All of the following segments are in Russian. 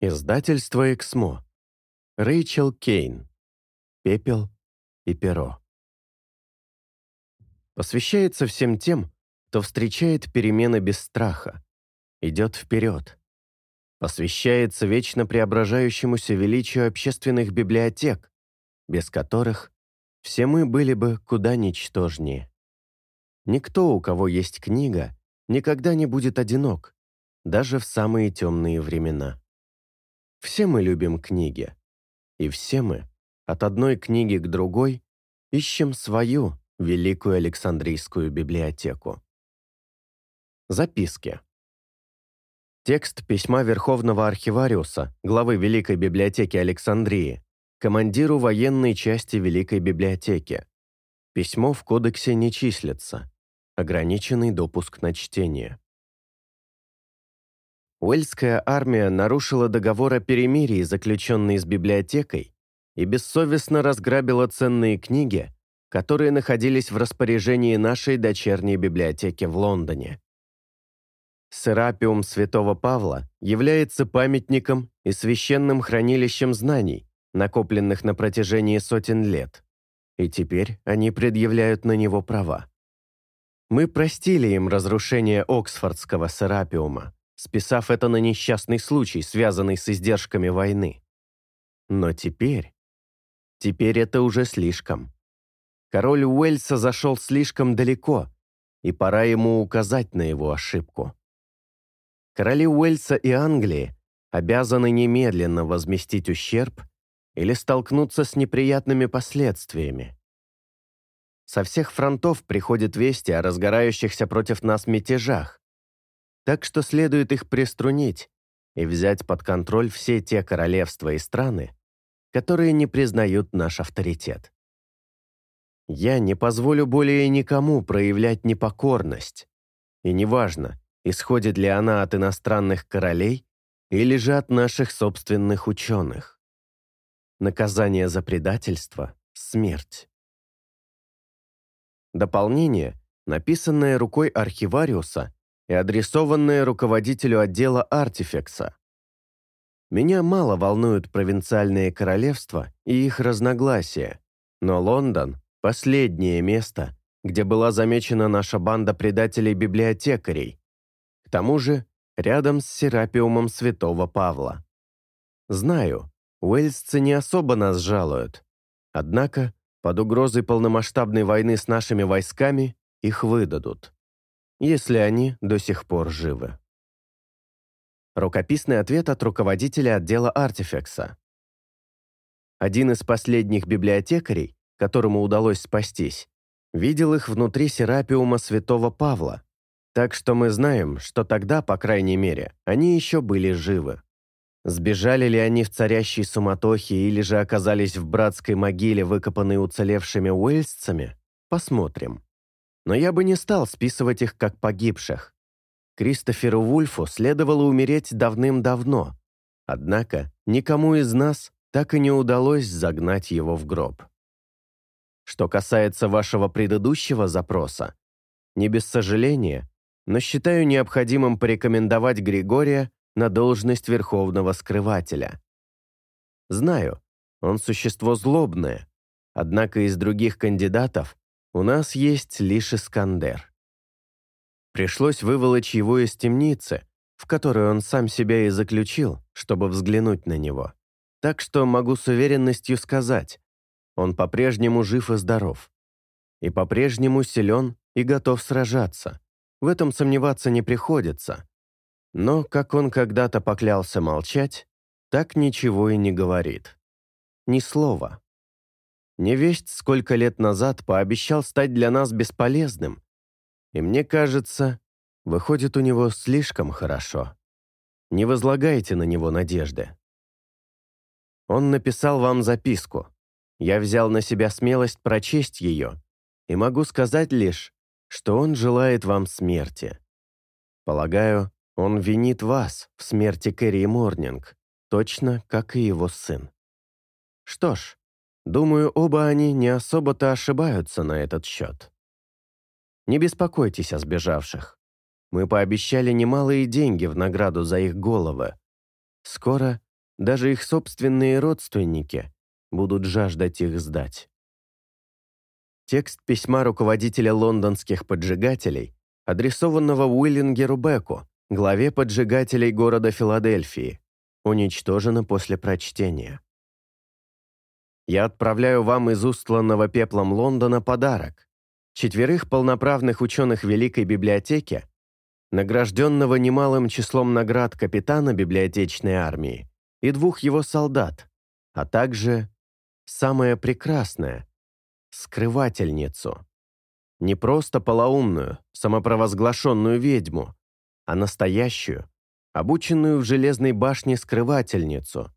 Издательство «Эксмо». Рэйчел Кейн. «Пепел и перо». Посвящается всем тем, кто встречает перемены без страха, идет вперед. Посвящается вечно преображающемуся величию общественных библиотек, без которых все мы были бы куда ничтожнее. Никто, у кого есть книга, никогда не будет одинок, даже в самые темные времена. Все мы любим книги. И все мы, от одной книги к другой, ищем свою Великую Александрийскую библиотеку. Записки. Текст письма Верховного архивариуса, главы Великой библиотеки Александрии, командиру военной части Великой библиотеки. Письмо в кодексе не числится. Ограниченный допуск на чтение. Уэльская армия нарушила договор о перемирии, заключенный с библиотекой, и бессовестно разграбила ценные книги, которые находились в распоряжении нашей дочерней библиотеки в Лондоне. Серапиум Святого Павла является памятником и священным хранилищем знаний, накопленных на протяжении сотен лет, и теперь они предъявляют на него права. Мы простили им разрушение Оксфордского Серапиума, списав это на несчастный случай, связанный с издержками войны. Но теперь... Теперь это уже слишком. Король Уэльса зашел слишком далеко, и пора ему указать на его ошибку. Короли Уэльса и Англии обязаны немедленно возместить ущерб или столкнуться с неприятными последствиями. Со всех фронтов приходят вести о разгорающихся против нас мятежах, так что следует их приструнить и взять под контроль все те королевства и страны, которые не признают наш авторитет. Я не позволю более никому проявлять непокорность, и неважно, исходит ли она от иностранных королей или же от наших собственных ученых. Наказание за предательство – смерть. Дополнение, написанное рукой архивариуса и адресованное руководителю отдела артефекса. Меня мало волнуют провинциальные королевства и их разногласия, но Лондон – последнее место, где была замечена наша банда предателей-библиотекарей. К тому же рядом с Серапиумом Святого Павла. Знаю, уэльсцы не особо нас жалуют, однако под угрозой полномасштабной войны с нашими войсками их выдадут если они до сих пор живы. Рукописный ответ от руководителя отдела артефекса. Один из последних библиотекарей, которому удалось спастись, видел их внутри серапиума святого Павла, так что мы знаем, что тогда, по крайней мере, они еще были живы. Сбежали ли они в царящей суматохе или же оказались в братской могиле, выкопанной уцелевшими уэльсцами, посмотрим но я бы не стал списывать их как погибших. Кристоферу Вульфу следовало умереть давным-давно, однако никому из нас так и не удалось загнать его в гроб. Что касается вашего предыдущего запроса, не без сожаления, но считаю необходимым порекомендовать Григория на должность верховного скрывателя. Знаю, он существо злобное, однако из других кандидатов у нас есть лишь Искандер. Пришлось выволочь его из темницы, в которую он сам себя и заключил, чтобы взглянуть на него. Так что могу с уверенностью сказать, он по-прежнему жив и здоров. И по-прежнему силен и готов сражаться. В этом сомневаться не приходится. Но, как он когда-то поклялся молчать, так ничего и не говорит. Ни слова. Невесть сколько лет назад пообещал стать для нас бесполезным. И мне кажется, выходит у него слишком хорошо. Не возлагайте на него надежды. Он написал вам записку. Я взял на себя смелость прочесть ее, и могу сказать лишь, что он желает вам смерти. Полагаю, он винит вас в смерти Кэрри Морнинг, точно как и его сын. Что ж, Думаю, оба они не особо-то ошибаются на этот счет. Не беспокойтесь о сбежавших. Мы пообещали немалые деньги в награду за их головы. Скоро даже их собственные родственники будут жаждать их сдать. Текст письма руководителя лондонских поджигателей, адресованного Уиллингеру Беку, главе поджигателей города Филадельфии, уничтожено после прочтения. Я отправляю вам из устланного пеплом Лондона подарок. Четверых полноправных ученых Великой библиотеки, награжденного немалым числом наград капитана библиотечной армии и двух его солдат, а также самое прекрасное — скрывательницу. Не просто полоумную, самопровозглашенную ведьму, а настоящую, обученную в железной башне скрывательницу,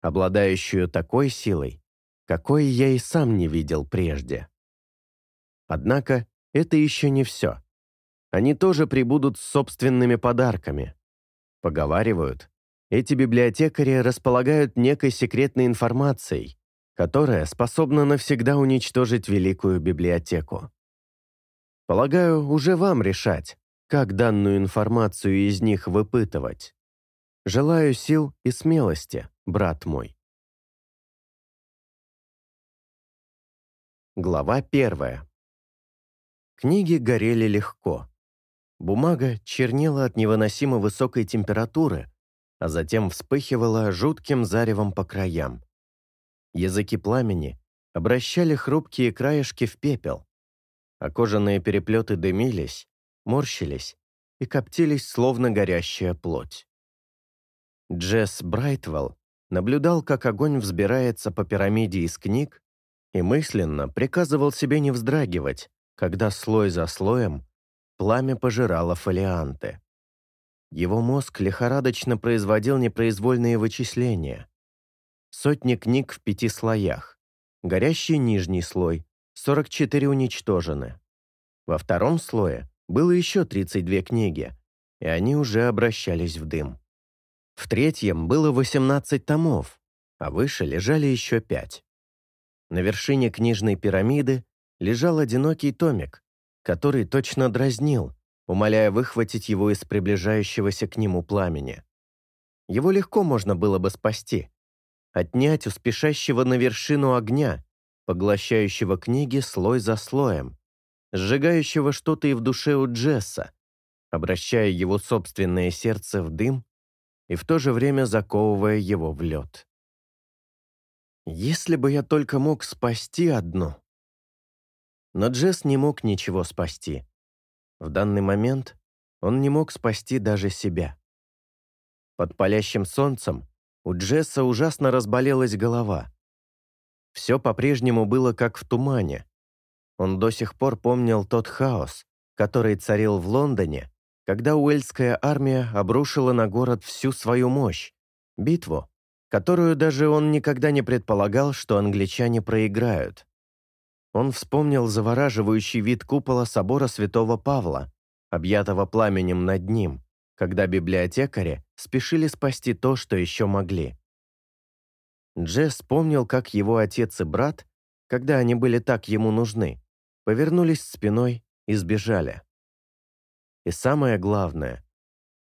обладающую такой силой, какой я и сам не видел прежде. Однако это еще не все. Они тоже прибудут с собственными подарками. Поговаривают, эти библиотекари располагают некой секретной информацией, которая способна навсегда уничтожить великую библиотеку. Полагаю, уже вам решать, как данную информацию из них выпытывать. Желаю сил и смелости, брат мой. Глава первая. Книги горели легко. Бумага чернела от невыносимо высокой температуры, а затем вспыхивала жутким заревом по краям. Языки пламени обращали хрупкие краешки в пепел, а кожаные переплеты дымились, морщились и коптились, словно горящая плоть. Джесс Брайтвелл наблюдал, как огонь взбирается по пирамиде из книг и мысленно приказывал себе не вздрагивать, когда слой за слоем пламя пожирало фолианты. Его мозг лихорадочно производил непроизвольные вычисления. Сотни книг в пяти слоях. Горящий нижний слой, 44 уничтожены. Во втором слое было еще 32 книги, и они уже обращались в дым. В третьем было 18 томов, а выше лежали еще пять. На вершине книжной пирамиды лежал одинокий томик, который точно дразнил, умоляя выхватить его из приближающегося к нему пламени. Его легко можно было бы спасти, отнять у спешащего на вершину огня, поглощающего книги слой за слоем, сжигающего что-то и в душе у Джесса, обращая его собственное сердце в дым и в то же время заковывая его в лед. Если бы я только мог спасти одну. Но Джесс не мог ничего спасти. В данный момент он не мог спасти даже себя. Под палящим солнцем у Джесса ужасно разболелась голова. Все по-прежнему было как в тумане, он до сих пор помнил тот хаос, который царил в Лондоне, когда Уэльская армия обрушила на город всю свою мощь, битву, которую даже он никогда не предполагал, что англичане проиграют. Он вспомнил завораживающий вид купола собора святого Павла, объятого пламенем над ним, когда библиотекари спешили спасти то, что еще могли. Джесс помнил, как его отец и брат, когда они были так ему нужны, повернулись спиной и сбежали. И самое главное,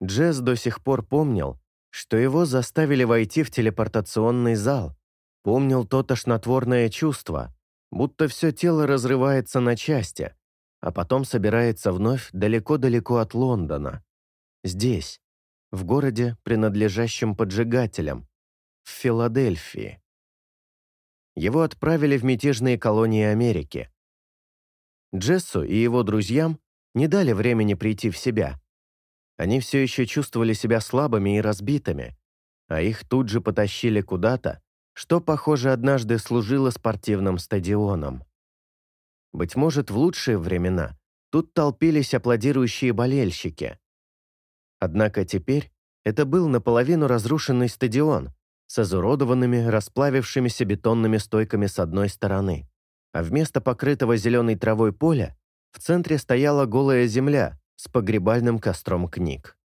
Джесс до сих пор помнил, что его заставили войти в телепортационный зал, помнил то тошнотворное чувство, будто все тело разрывается на части, а потом собирается вновь далеко-далеко от Лондона. Здесь, в городе, принадлежащем поджигателям, в Филадельфии. Его отправили в мятежные колонии Америки, Джессу и его друзьям не дали времени прийти в себя. Они все еще чувствовали себя слабыми и разбитыми, а их тут же потащили куда-то, что, похоже, однажды служило спортивным стадионом. Быть может, в лучшие времена тут толпились аплодирующие болельщики. Однако теперь это был наполовину разрушенный стадион с изуродованными, расплавившимися бетонными стойками с одной стороны а вместо покрытого зеленой травой поля в центре стояла голая земля с погребальным костром книг.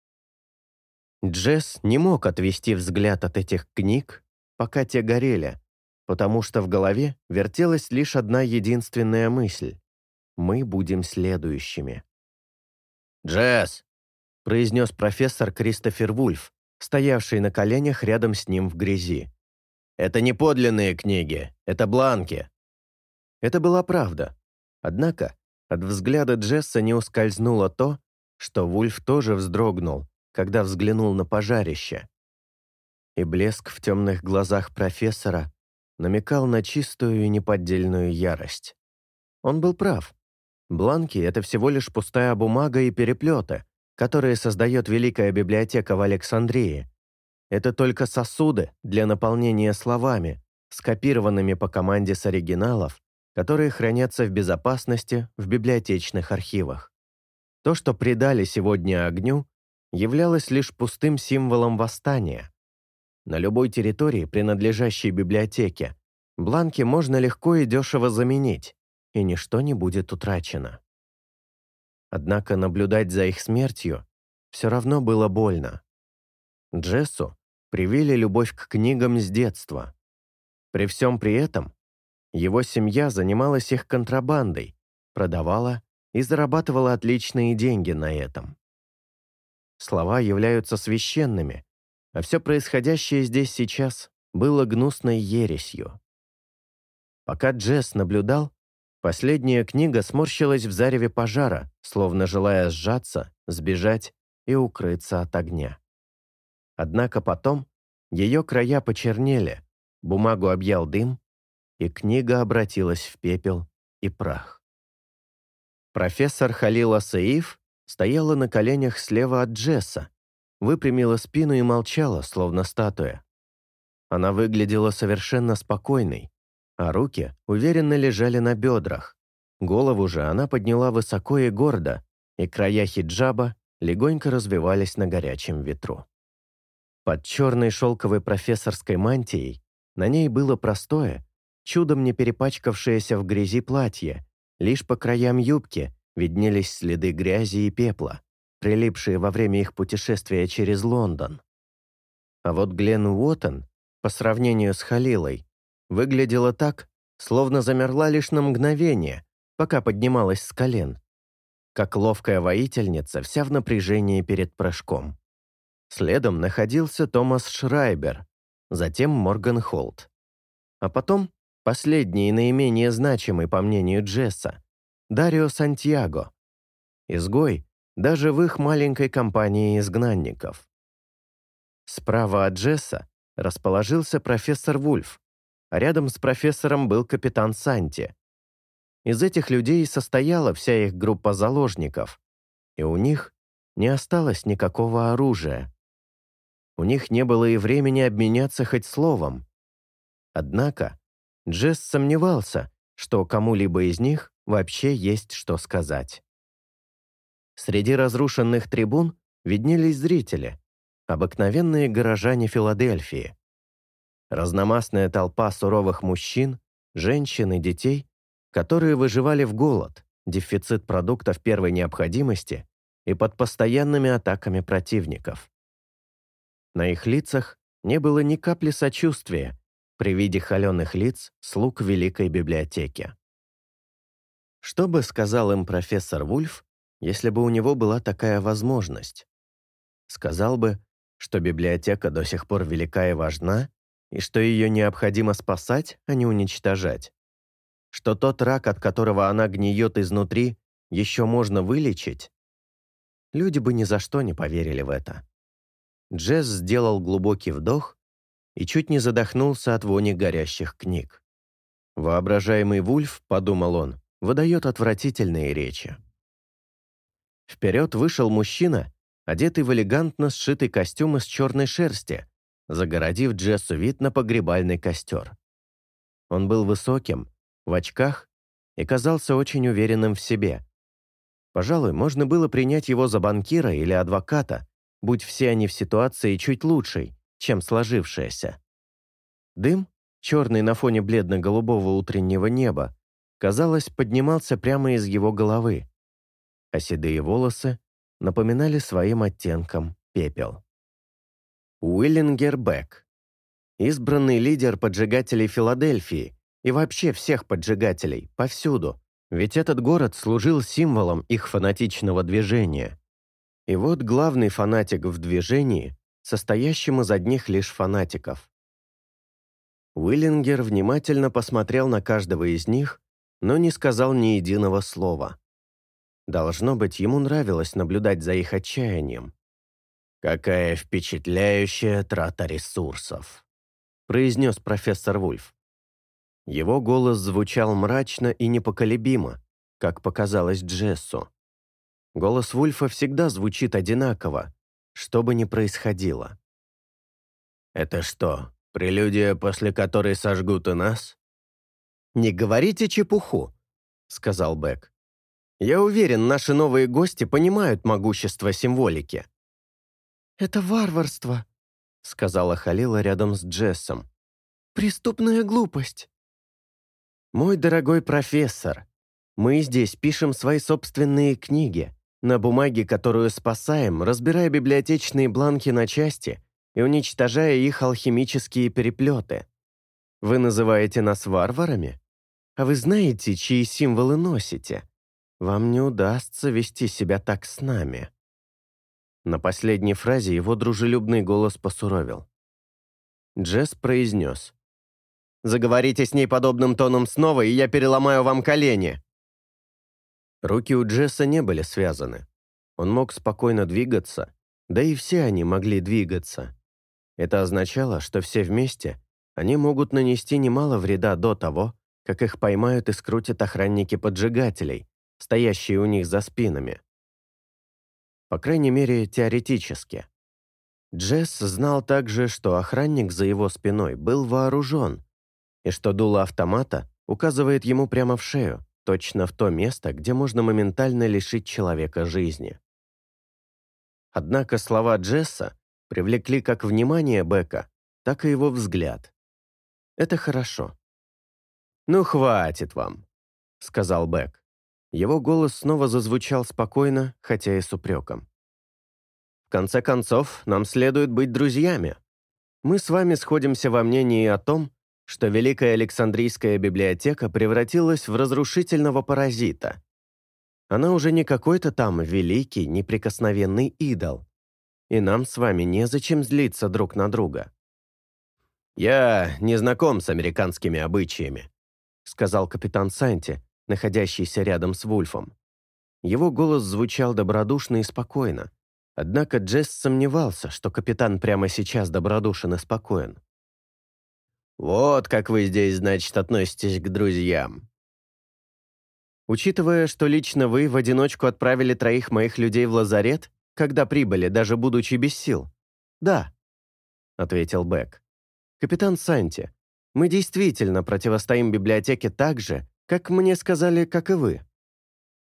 Джесс не мог отвести взгляд от этих книг, пока те горели, потому что в голове вертелась лишь одна единственная мысль — мы будем следующими. «Джесс!» — произнес профессор Кристофер Вульф, стоявший на коленях рядом с ним в грязи. «Это не подлинные книги, это бланки». Это была правда. Однако от взгляда Джесса не ускользнуло то, что Вульф тоже вздрогнул, когда взглянул на пожарище. И блеск в темных глазах профессора намекал на чистую и неподдельную ярость. Он был прав. Бланки — это всего лишь пустая бумага и переплеты, которые создает Великая библиотека в Александрии. Это только сосуды для наполнения словами, скопированными по команде с оригиналов, которые хранятся в безопасности в библиотечных архивах. То, что придали сегодня огню, являлось лишь пустым символом восстания. На любой территории, принадлежащей библиотеке, бланки можно легко и дешево заменить, и ничто не будет утрачено. Однако наблюдать за их смертью все равно было больно. Джессу привили любовь к книгам с детства. При всем при этом его семья занималась их контрабандой, продавала и зарабатывала отличные деньги на этом. Слова являются священными, а все происходящее здесь сейчас было гнусной ересью. Пока Джесс наблюдал, Последняя книга сморщилась в зареве пожара, словно желая сжаться, сбежать и укрыться от огня. Однако потом ее края почернели, бумагу объял дым, и книга обратилась в пепел и прах. Профессор Халила Саиф стояла на коленях слева от Джесса, выпрямила спину и молчала, словно статуя. Она выглядела совершенно спокойной, а руки уверенно лежали на бедрах. Голову же она подняла высоко и гордо, и края хиджаба легонько развивались на горячем ветру. Под черной шелковой профессорской мантией на ней было простое, чудом не перепачкавшееся в грязи платье, лишь по краям юбки виднелись следы грязи и пепла, прилипшие во время их путешествия через Лондон. А вот Глен Уоттон, по сравнению с Халилой, Выглядела так, словно замерла лишь на мгновение, пока поднималась с колен. Как ловкая воительница, вся в напряжении перед прыжком. Следом находился Томас Шрайбер, затем Морган Холт. А потом, последний и наименее значимый, по мнению Джесса, Дарио Сантьяго. Изгой даже в их маленькой компании изгнанников. Справа от Джесса расположился профессор Вульф, а рядом с профессором был капитан Санти. Из этих людей состояла вся их группа заложников, и у них не осталось никакого оружия. У них не было и времени обменяться хоть словом. Однако Джесс сомневался, что кому-либо из них вообще есть что сказать. Среди разрушенных трибун виднелись зрители, обыкновенные горожане Филадельфии. Разномастная толпа суровых мужчин, женщин и детей, которые выживали в голод, дефицит продуктов первой необходимости и под постоянными атаками противников. На их лицах не было ни капли сочувствия при виде холеных лиц слуг Великой библиотеки. Что бы сказал им профессор Вульф, если бы у него была такая возможность? Сказал бы, что библиотека до сих пор велика и важна, и что ее необходимо спасать, а не уничтожать. Что тот рак, от которого она гниет изнутри, еще можно вылечить. Люди бы ни за что не поверили в это. Джесс сделал глубокий вдох и чуть не задохнулся от вони горящих книг. Воображаемый Вульф, подумал он, выдает отвратительные речи. Вперед вышел мужчина, одетый в элегантно сшитый костюм из черной шерсти, загородив Джессу вид на погребальный костер. Он был высоким, в очках и казался очень уверенным в себе. Пожалуй, можно было принять его за банкира или адвоката, будь все они в ситуации чуть лучшей, чем сложившаяся. Дым, черный на фоне бледно-голубого утреннего неба, казалось, поднимался прямо из его головы, а седые волосы напоминали своим оттенком пепел. Уиллингер Бек. Избранный лидер поджигателей Филадельфии и вообще всех поджигателей, повсюду, ведь этот город служил символом их фанатичного движения. И вот главный фанатик в движении состоящим из одних лишь фанатиков. Уиллингер внимательно посмотрел на каждого из них, но не сказал ни единого слова. Должно быть, ему нравилось наблюдать за их отчаянием. «Какая впечатляющая трата ресурсов», — произнес профессор Вульф. Его голос звучал мрачно и непоколебимо, как показалось Джессу. Голос Вульфа всегда звучит одинаково, что бы ни происходило. «Это что, прелюдия, после которой сожгут и нас?» «Не говорите чепуху», — сказал Бек. «Я уверен, наши новые гости понимают могущество символики». «Это варварство», — сказала Халила рядом с Джессом. «Преступная глупость». «Мой дорогой профессор, мы здесь пишем свои собственные книги, на бумаге, которую спасаем, разбирая библиотечные бланки на части и уничтожая их алхимические переплеты. Вы называете нас варварами? А вы знаете, чьи символы носите? Вам не удастся вести себя так с нами». На последней фразе его дружелюбный голос посуровил. Джесс произнес. «Заговорите с ней подобным тоном снова, и я переломаю вам колени!» Руки у Джесса не были связаны. Он мог спокойно двигаться, да и все они могли двигаться. Это означало, что все вместе они могут нанести немало вреда до того, как их поймают и скрутят охранники поджигателей, стоящие у них за спинами. По крайней мере, теоретически. Джесс знал также, что охранник за его спиной был вооружен, и что дуло автомата указывает ему прямо в шею, точно в то место, где можно моментально лишить человека жизни. Однако слова Джесса привлекли как внимание Бека, так и его взгляд. Это хорошо. «Ну, хватит вам», — сказал Бек. Его голос снова зазвучал спокойно, хотя и с упреком. «В конце концов, нам следует быть друзьями. Мы с вами сходимся во мнении о том, что Великая Александрийская библиотека превратилась в разрушительного паразита. Она уже не какой-то там великий, неприкосновенный идол. И нам с вами незачем злиться друг на друга. «Я не знаком с американскими обычаями», сказал капитан Санти, находящийся рядом с Вульфом. Его голос звучал добродушно и спокойно, однако Джесс сомневался, что капитан прямо сейчас добродушен и спокоен. «Вот как вы здесь, значит, относитесь к друзьям». «Учитывая, что лично вы в одиночку отправили троих моих людей в лазарет, когда прибыли, даже будучи без сил?» «Да», — ответил Бек. «Капитан Санти, мы действительно противостоим библиотеке так же, как мне сказали, как и вы.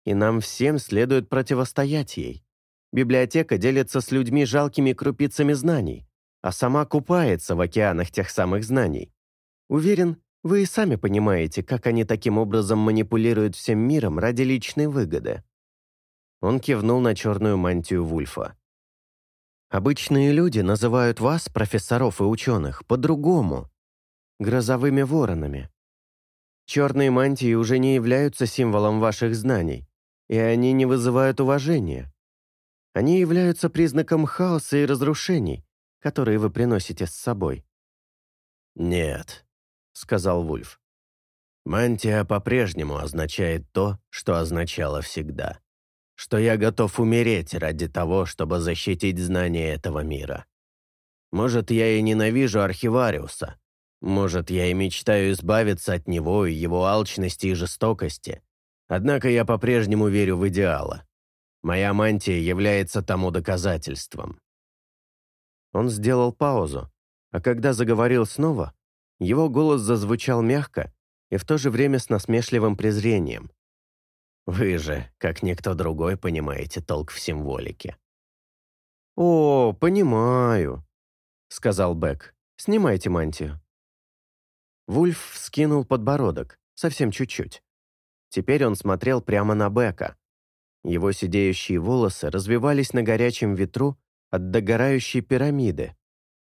И нам всем следует противостоять ей. Библиотека делится с людьми жалкими крупицами знаний, а сама купается в океанах тех самых знаний. Уверен, вы и сами понимаете, как они таким образом манипулируют всем миром ради личной выгоды». Он кивнул на черную мантию Вульфа. «Обычные люди называют вас, профессоров и ученых, по-другому. Грозовыми воронами. Черные мантии уже не являются символом ваших знаний, и они не вызывают уважения. Они являются признаком хаоса и разрушений, которые вы приносите с собой». «Нет», — сказал Вульф. «Мантия по-прежнему означает то, что означало всегда. Что я готов умереть ради того, чтобы защитить знания этого мира. Может, я и ненавижу Архивариуса, может, я и мечтаю избавиться от него и его алчности и жестокости. Однако я по-прежнему верю в идеалы. Моя мантия является тому доказательством». Он сделал паузу, а когда заговорил снова, его голос зазвучал мягко и в то же время с насмешливым презрением. «Вы же, как никто другой, понимаете толк в символике». «О, понимаю», — сказал Бек. «Снимайте мантию». Вульф вскинул подбородок, совсем чуть-чуть. Теперь он смотрел прямо на Бека. Его сидеющие волосы развивались на горячем ветру от догорающей пирамиды,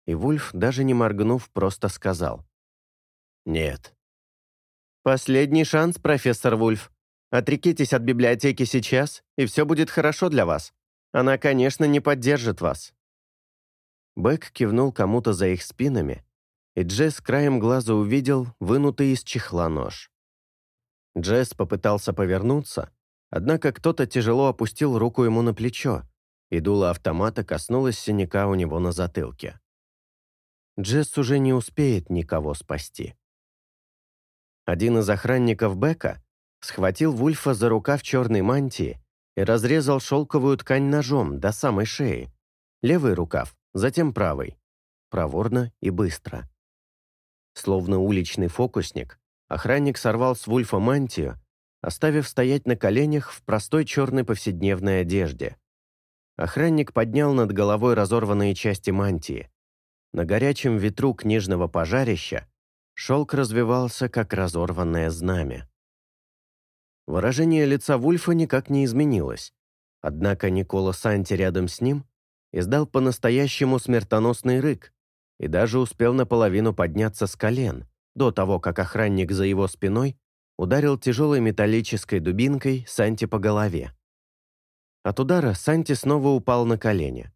и Вульф, даже не моргнув, просто сказал. «Нет». «Последний шанс, профессор Вульф. Отрекитесь от библиотеки сейчас, и все будет хорошо для вас. Она, конечно, не поддержит вас». Бэк кивнул кому-то за их спинами, и Джесс краем глаза увидел вынутый из чехла нож. Джесс попытался повернуться, однако кто-то тяжело опустил руку ему на плечо, и дуло автомата коснулось синяка у него на затылке. Джесс уже не успеет никого спасти. Один из охранников Бека схватил Вульфа за рукав черной мантии и разрезал шелковую ткань ножом до самой шеи. Левый рукав, затем правый. Проворно и быстро. Словно уличный фокусник, охранник сорвал с Вульфа мантию, оставив стоять на коленях в простой черной повседневной одежде. Охранник поднял над головой разорванные части мантии. На горячем ветру книжного пожарища шелк развивался, как разорванное знамя. Выражение лица Вульфа никак не изменилось, однако Никола Санти рядом с ним издал по-настоящему смертоносный рык и даже успел наполовину подняться с колен, до того, как охранник за его спиной ударил тяжелой металлической дубинкой Санти по голове. От удара Санти снова упал на колени.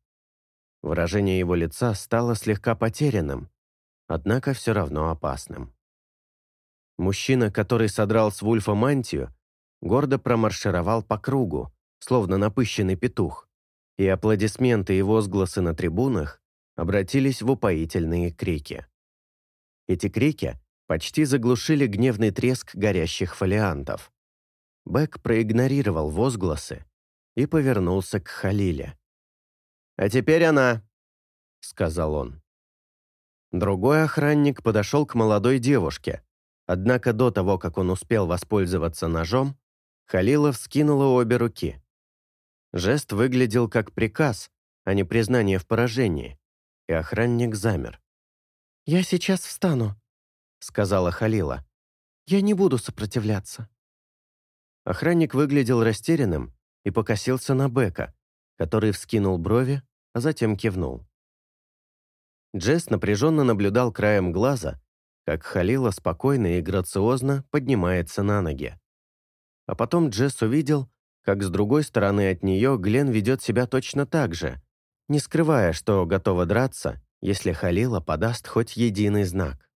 Выражение его лица стало слегка потерянным, однако все равно опасным. Мужчина, который содрал с Вульфа мантию, гордо промаршировал по кругу, словно напыщенный петух, и аплодисменты и возгласы на трибунах обратились в упоительные крики. Эти крики почти заглушили гневный треск горящих фолиантов. Бэк проигнорировал возгласы и повернулся к Халиле. «А теперь она», — сказал он. Другой охранник подошел к молодой девушке, однако до того, как он успел воспользоваться ножом, Халила вскинула обе руки. Жест выглядел как приказ, а не признание в поражении, и охранник замер. «Я сейчас встану», — сказала Халила. «Я не буду сопротивляться». Охранник выглядел растерянным и покосился на Бека, который вскинул брови, а затем кивнул. Джесс напряженно наблюдал краем глаза, как Халила спокойно и грациозно поднимается на ноги. А потом Джесс увидел, как с другой стороны от нее Глен ведет себя точно так же, не скрывая, что готова драться, если Халила подаст хоть единый знак.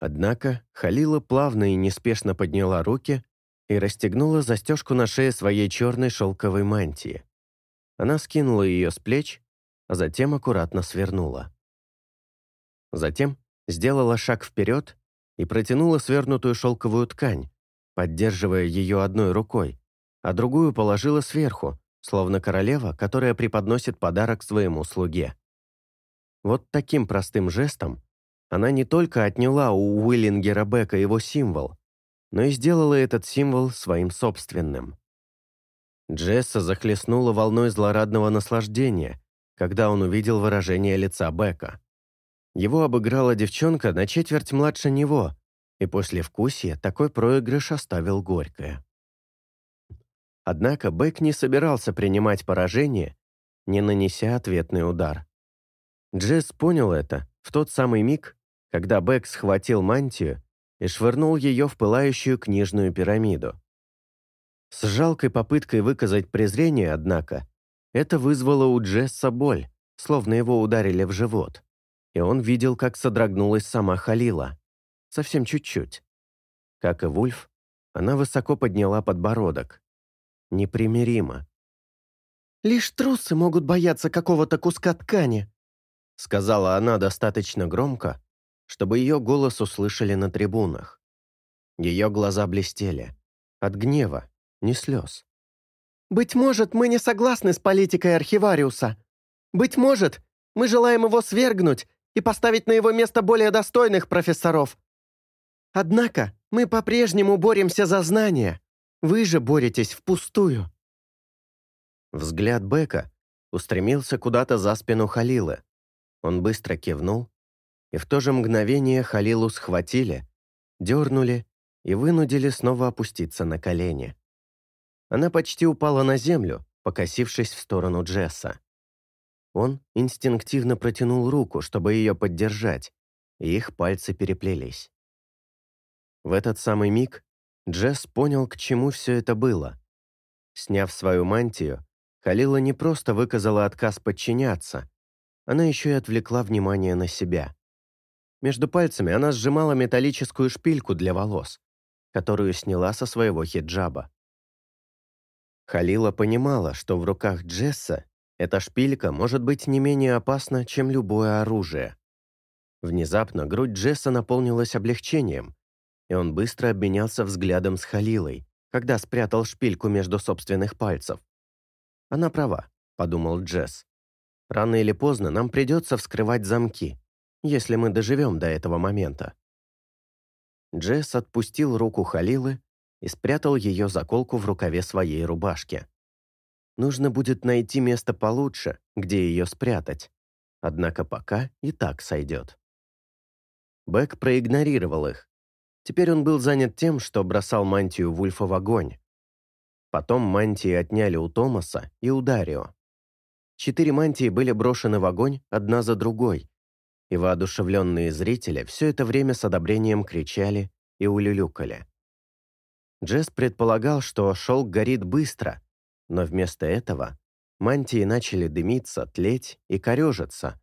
Однако Халила плавно и неспешно подняла руки и расстегнула застежку на шее своей черной шелковой мантии. Она скинула ее с плеч, а затем аккуратно свернула. Затем сделала шаг вперед и протянула свернутую шелковую ткань, поддерживая ее одной рукой, а другую положила сверху, словно королева, которая преподносит подарок своему слуге. Вот таким простым жестом она не только отняла у Уиллингера Бека его символ, но и сделала этот символ своим собственным. Джесса захлестнула волной злорадного наслаждения, когда он увидел выражение лица Бека. Его обыграла девчонка на четверть младше него, и после вкусия такой проигрыш оставил горькое. Однако Бэк не собирался принимать поражение, не нанеся ответный удар. Джесс понял это в тот самый миг, когда Бэк схватил мантию и швырнул ее в пылающую книжную пирамиду. С жалкой попыткой выказать презрение, однако, это вызвало у Джесса боль, словно его ударили в живот, и он видел, как содрогнулась сама Халила. Совсем чуть-чуть. Как и Вульф, она высоко подняла подбородок. Непримиримо. «Лишь трусы могут бояться какого-то куска ткани», сказала она достаточно громко, чтобы ее голос услышали на трибунах. Ее глаза блестели. От гнева, не слез. «Быть может, мы не согласны с политикой архивариуса. Быть может, мы желаем его свергнуть и поставить на его место более достойных профессоров. Однако мы по-прежнему боремся за знания. Вы же боретесь впустую». Взгляд Бека устремился куда-то за спину Халилы. Он быстро кивнул, и в то же мгновение Халилу схватили, дернули и вынудили снова опуститься на колени. Она почти упала на землю, покосившись в сторону Джесса. Он инстинктивно протянул руку, чтобы ее поддержать, и их пальцы переплелись. В этот самый миг Джесс понял, к чему все это было. Сняв свою мантию, Халила не просто выказала отказ подчиняться, она еще и отвлекла внимание на себя. Между пальцами она сжимала металлическую шпильку для волос, которую сняла со своего хиджаба. Халила понимала, что в руках Джесса эта шпилька может быть не менее опасна, чем любое оружие. Внезапно грудь Джесса наполнилась облегчением, и он быстро обменялся взглядом с Халилой, когда спрятал шпильку между собственных пальцев. «Она права», — подумал Джесс. «Рано или поздно нам придется вскрывать замки, если мы доживем до этого момента». Джесс отпустил руку Халилы и спрятал ее заколку в рукаве своей рубашки. Нужно будет найти место получше, где ее спрятать. Однако пока и так сойдет. Бэк проигнорировал их. Теперь он был занят тем, что бросал мантию Вульфа в огонь. Потом мантии отняли у Томаса и у Дарио. Четыре мантии были брошены в огонь одна за другой, и воодушевленные зрители все это время с одобрением кричали и улюлюкали. Джесс предполагал, что шелк горит быстро, но вместо этого мантии начали дымиться, тлеть и корежиться,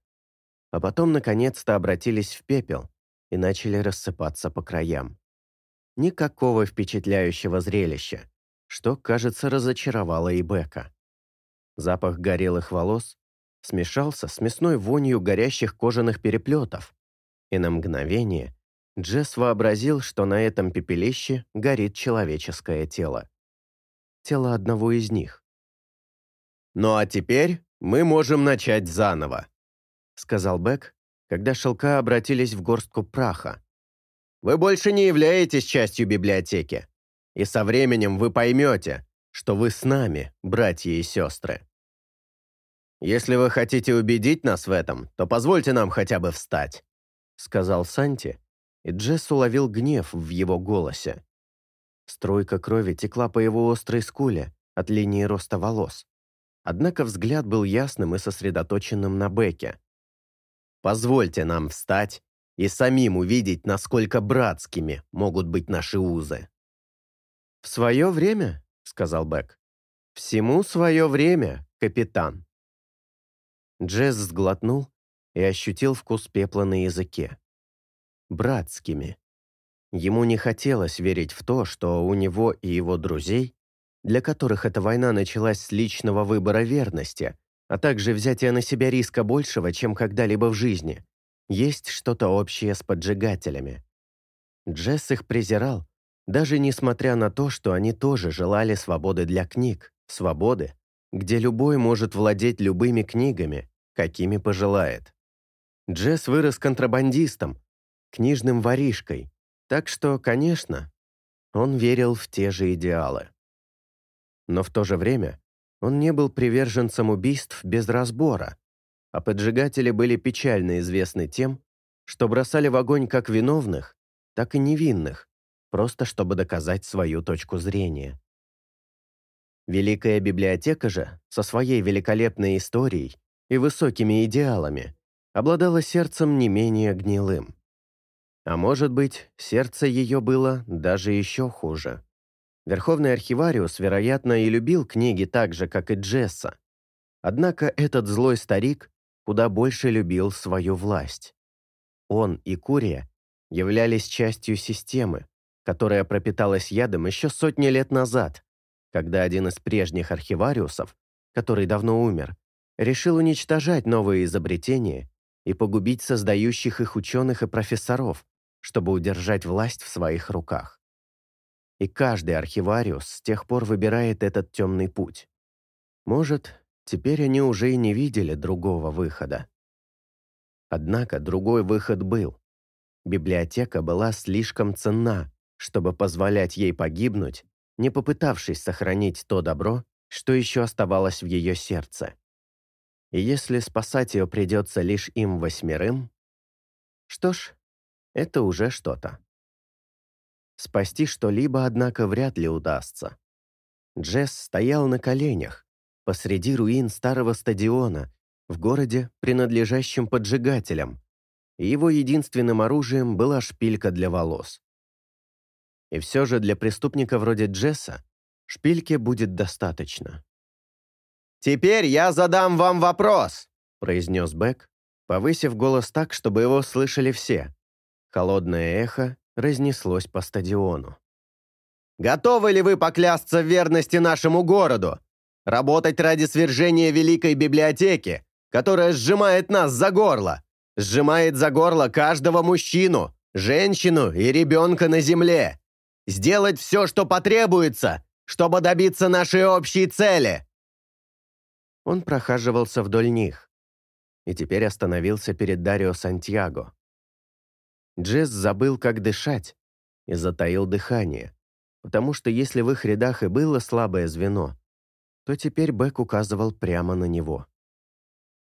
а потом наконец-то обратились в пепел и начали рассыпаться по краям. Никакого впечатляющего зрелища, что, кажется, разочаровало и Бека. Запах горелых волос смешался с мясной вонью горящих кожаных переплетов, и на мгновение Джесс вообразил, что на этом пепелище горит человеческое тело. Тело одного из них. «Ну а теперь мы можем начать заново», — сказал Бек, когда шелка обратились в горстку праха. «Вы больше не являетесь частью библиотеки, и со временем вы поймете, что вы с нами, братья и сестры. Если вы хотите убедить нас в этом, то позвольте нам хотя бы встать», — сказал Санти, и Джесс уловил гнев в его голосе. Стройка крови текла по его острой скуле от линии роста волос. Однако взгляд был ясным и сосредоточенным на Беке. «Позвольте нам встать и самим увидеть, насколько братскими могут быть наши узы». «В свое время», — сказал Бек. «Всему свое время, капитан». Джесс сглотнул и ощутил вкус пепла на языке братскими. Ему не хотелось верить в то, что у него и его друзей, для которых эта война началась с личного выбора верности, а также взятия на себя риска большего, чем когда-либо в жизни, есть что-то общее с поджигателями. Джесс их презирал, даже несмотря на то, что они тоже желали свободы для книг, свободы, где любой может владеть любыми книгами, какими пожелает. Джесс вырос контрабандистом, книжным воришкой, так что, конечно, он верил в те же идеалы. Но в то же время он не был приверженцем убийств без разбора, а поджигатели были печально известны тем, что бросали в огонь как виновных, так и невинных, просто чтобы доказать свою точку зрения. Великая библиотека же, со своей великолепной историей и высокими идеалами, обладала сердцем не менее гнилым. А может быть, сердце ее было даже еще хуже. Верховный архивариус, вероятно, и любил книги так же, как и Джесса. Однако этот злой старик куда больше любил свою власть. Он и Курия являлись частью системы, которая пропиталась ядом еще сотни лет назад, когда один из прежних архивариусов, который давно умер, решил уничтожать новые изобретения и погубить создающих их ученых и профессоров, чтобы удержать власть в своих руках. И каждый архивариус с тех пор выбирает этот темный путь. Может, теперь они уже и не видели другого выхода. Однако другой выход был. Библиотека была слишком ценна, чтобы позволять ей погибнуть, не попытавшись сохранить то добро, что еще оставалось в ее сердце. И если спасать ее придется лишь им восьмерым, что ж, это уже что-то. Спасти что-либо, однако, вряд ли удастся. Джесс стоял на коленях, посреди руин старого стадиона, в городе, принадлежащем поджигателям, и его единственным оружием была шпилька для волос. И все же для преступника вроде Джесса шпильки будет достаточно. «Теперь я задам вам вопрос», — произнес Бек, повысив голос так, чтобы его слышали все. Холодное эхо разнеслось по стадиону. «Готовы ли вы поклясться в верности нашему городу? Работать ради свержения Великой Библиотеки, которая сжимает нас за горло, сжимает за горло каждого мужчину, женщину и ребенка на земле. Сделать все, что потребуется, чтобы добиться нашей общей цели!» Он прохаживался вдоль них и теперь остановился перед Дарио Сантьяго. Джесс забыл, как дышать, и затаил дыхание, потому что если в их рядах и было слабое звено, то теперь Бэк указывал прямо на него.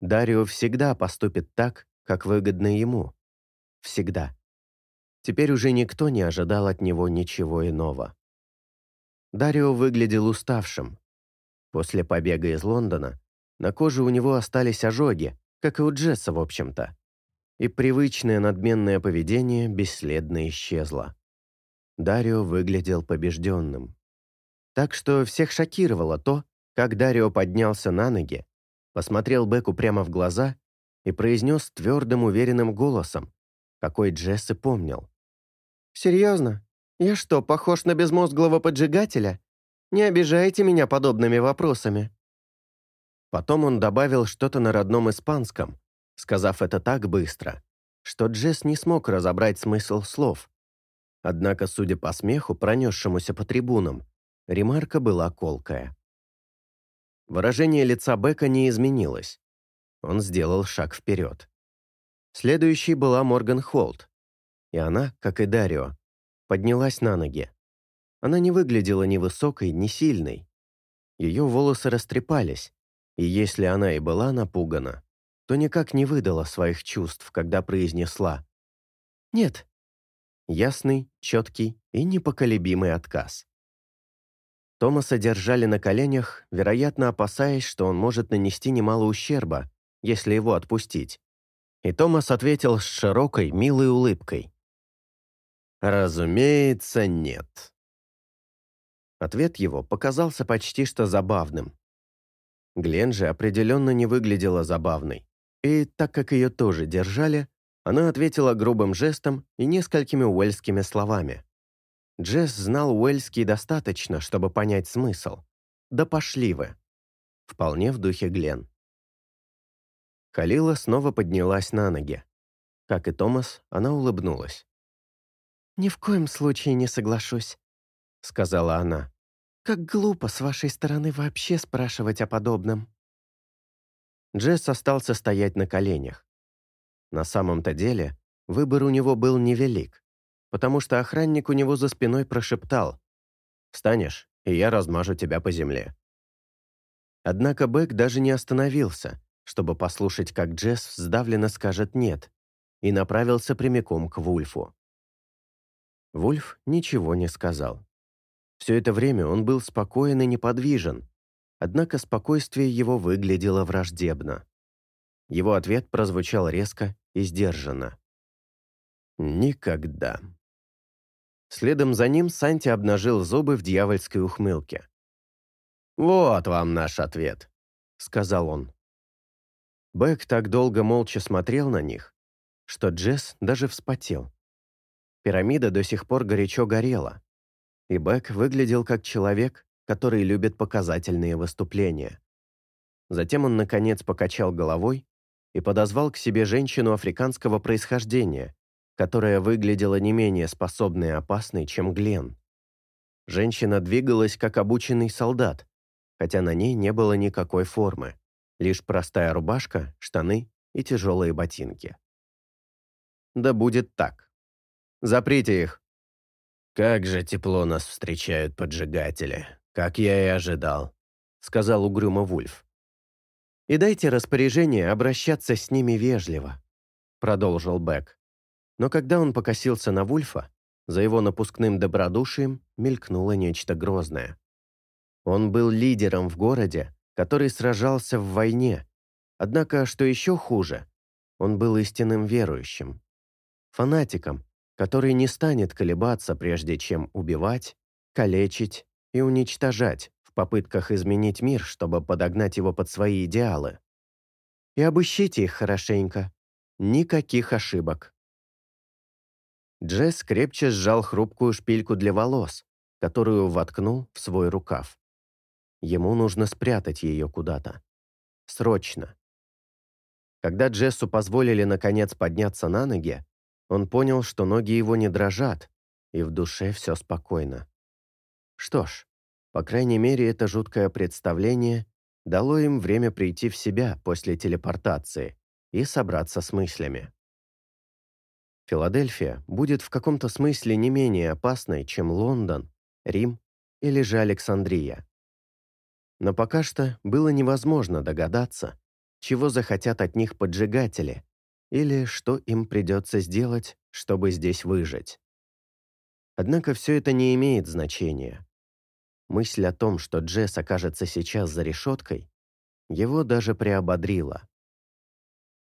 Дарио всегда поступит так, как выгодно ему. Всегда. Теперь уже никто не ожидал от него ничего иного. Дарио выглядел уставшим. После побега из Лондона на коже у него остались ожоги, как и у Джесса, в общем-то. И привычное надменное поведение бесследно исчезло. Дарио выглядел побежденным. Так что всех шокировало то, как Дарио поднялся на ноги, посмотрел Беку прямо в глаза и произнес твердым уверенным голосом, какой Джесс и помнил. «Серьезно? Я что, похож на безмозглого поджигателя? Не обижайте меня подобными вопросами». Потом он добавил что-то на родном испанском, сказав это так быстро, что Джесс не смог разобрать смысл слов. Однако, судя по смеху, пронесшемуся по трибунам, ремарка была колкая. Выражение лица Бека не изменилось. Он сделал шаг вперед. Следующей была Морган Холт, и она, как и Дарио, поднялась на ноги. Она не выглядела ни высокой, ни сильной. Ее волосы растрепались, и если она и была напугана, то никак не выдала своих чувств, когда произнесла «Нет». Ясный, четкий и непоколебимый отказ. Томаса держали на коленях, вероятно, опасаясь, что он может нанести немало ущерба, если его отпустить. И Томас ответил с широкой, милой улыбкой. «Разумеется, нет». Ответ его показался почти что забавным. Глен же определенно не выглядела забавной. И так как ее тоже держали, она ответила грубым жестом и несколькими уэльскими словами. Джесс знал уэльский достаточно, чтобы понять смысл. «Да пошли вы!» Вполне в духе Глен. Халила снова поднялась на ноги. Как и Томас, она улыбнулась. «Ни в коем случае не соглашусь», — сказала она. «Как глупо с вашей стороны вообще спрашивать о подобном». Джесс остался стоять на коленях. На самом-то деле, выбор у него был невелик, потому что охранник у него за спиной прошептал «Встанешь, и я размажу тебя по земле». Однако Бэк даже не остановился, чтобы послушать, как Джесс сдавленно скажет «нет», и направился прямиком к Вульфу. Вульф ничего не сказал. Все это время он был спокоен и неподвижен, Однако спокойствие его выглядело враждебно. Его ответ прозвучал резко и сдержанно. «Никогда». Следом за ним Санти обнажил зубы в дьявольской ухмылке. «Вот вам наш ответ», — сказал он. Бэк так долго молча смотрел на них, что Джесс даже вспотел. Пирамида до сих пор горячо горела, и Бэк выглядел как человек, который любит показательные выступления. Затем он, наконец, покачал головой и подозвал к себе женщину африканского происхождения, которая выглядела не менее способной и опасной, чем Глен. Женщина двигалась как обученный солдат, хотя на ней не было никакой формы, лишь простая рубашка, штаны и тяжелые ботинки. Да будет так. Заприте их. Как же тепло нас встречают поджигатели. «Как я и ожидал», — сказал угрюмо Вульф. «И дайте распоряжение обращаться с ними вежливо», — продолжил Бэк. Но когда он покосился на Вульфа, за его напускным добродушием мелькнуло нечто грозное. Он был лидером в городе, который сражался в войне, однако, что еще хуже, он был истинным верующим. Фанатиком, который не станет колебаться, прежде чем убивать, калечить и уничтожать в попытках изменить мир, чтобы подогнать его под свои идеалы. И обыщите их хорошенько, никаких ошибок. Джесс крепче сжал хрупкую шпильку для волос, которую воткнул в свой рукав. Ему нужно спрятать ее куда-то. Срочно. Когда Джессу позволили наконец подняться на ноги, он понял, что ноги его не дрожат, и в душе все спокойно. Что ж, по крайней мере, это жуткое представление дало им время прийти в себя после телепортации и собраться с мыслями. Филадельфия будет в каком-то смысле не менее опасной, чем Лондон, Рим или же Александрия. Но пока что было невозможно догадаться, чего захотят от них поджигатели или что им придется сделать, чтобы здесь выжить. Однако все это не имеет значения. Мысль о том, что Джесс окажется сейчас за решеткой, его даже приободрила.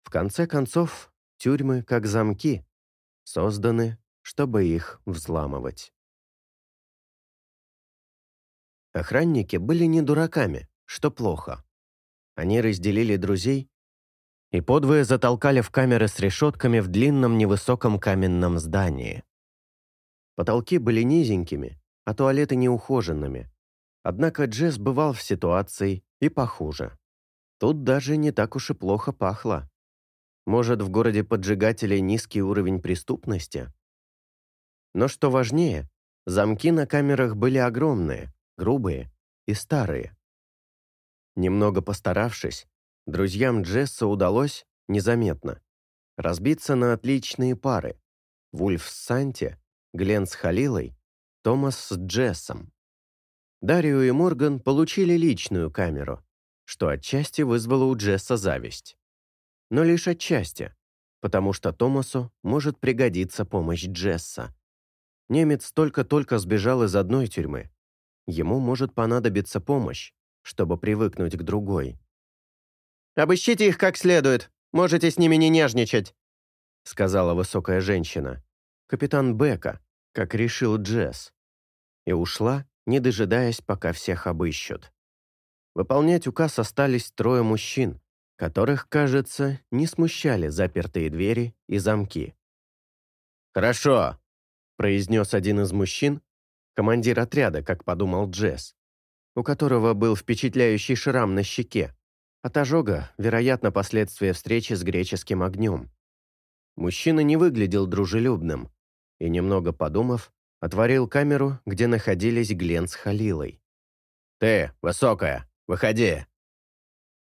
В конце концов, тюрьмы, как замки, созданы, чтобы их взламывать. Охранники были не дураками, что плохо. Они разделили друзей и подвое затолкали в камеры с решетками в длинном невысоком каменном здании. Потолки были низенькими, а туалеты неухоженными. Однако Джесс бывал в ситуации и похуже. Тут даже не так уж и плохо пахло. Может, в городе поджигателей низкий уровень преступности? Но что важнее, замки на камерах были огромные, грубые и старые. Немного постаравшись, друзьям Джесса удалось, незаметно, разбиться на отличные пары. Вульф с Санти, Глен с Халилой Томас с Джессом. Дарио и Морган получили личную камеру, что отчасти вызвало у Джесса зависть. Но лишь отчасти, потому что Томасу может пригодиться помощь Джесса. Немец только-только сбежал из одной тюрьмы. Ему может понадобиться помощь, чтобы привыкнуть к другой. «Обыщите их как следует, можете с ними не нежничать», сказала высокая женщина. Капитан Бека, как решил Джесс, и ушла, не дожидаясь, пока всех обыщут. Выполнять указ остались трое мужчин, которых, кажется, не смущали запертые двери и замки. «Хорошо», — произнес один из мужчин, командир отряда, как подумал Джесс, у которого был впечатляющий шрам на щеке. От ожога, вероятно, последствия встречи с греческим огнем. Мужчина не выглядел дружелюбным, и, немного подумав, отворил камеру, где находились Глен с Халилой. «Ты, высокая, выходи!»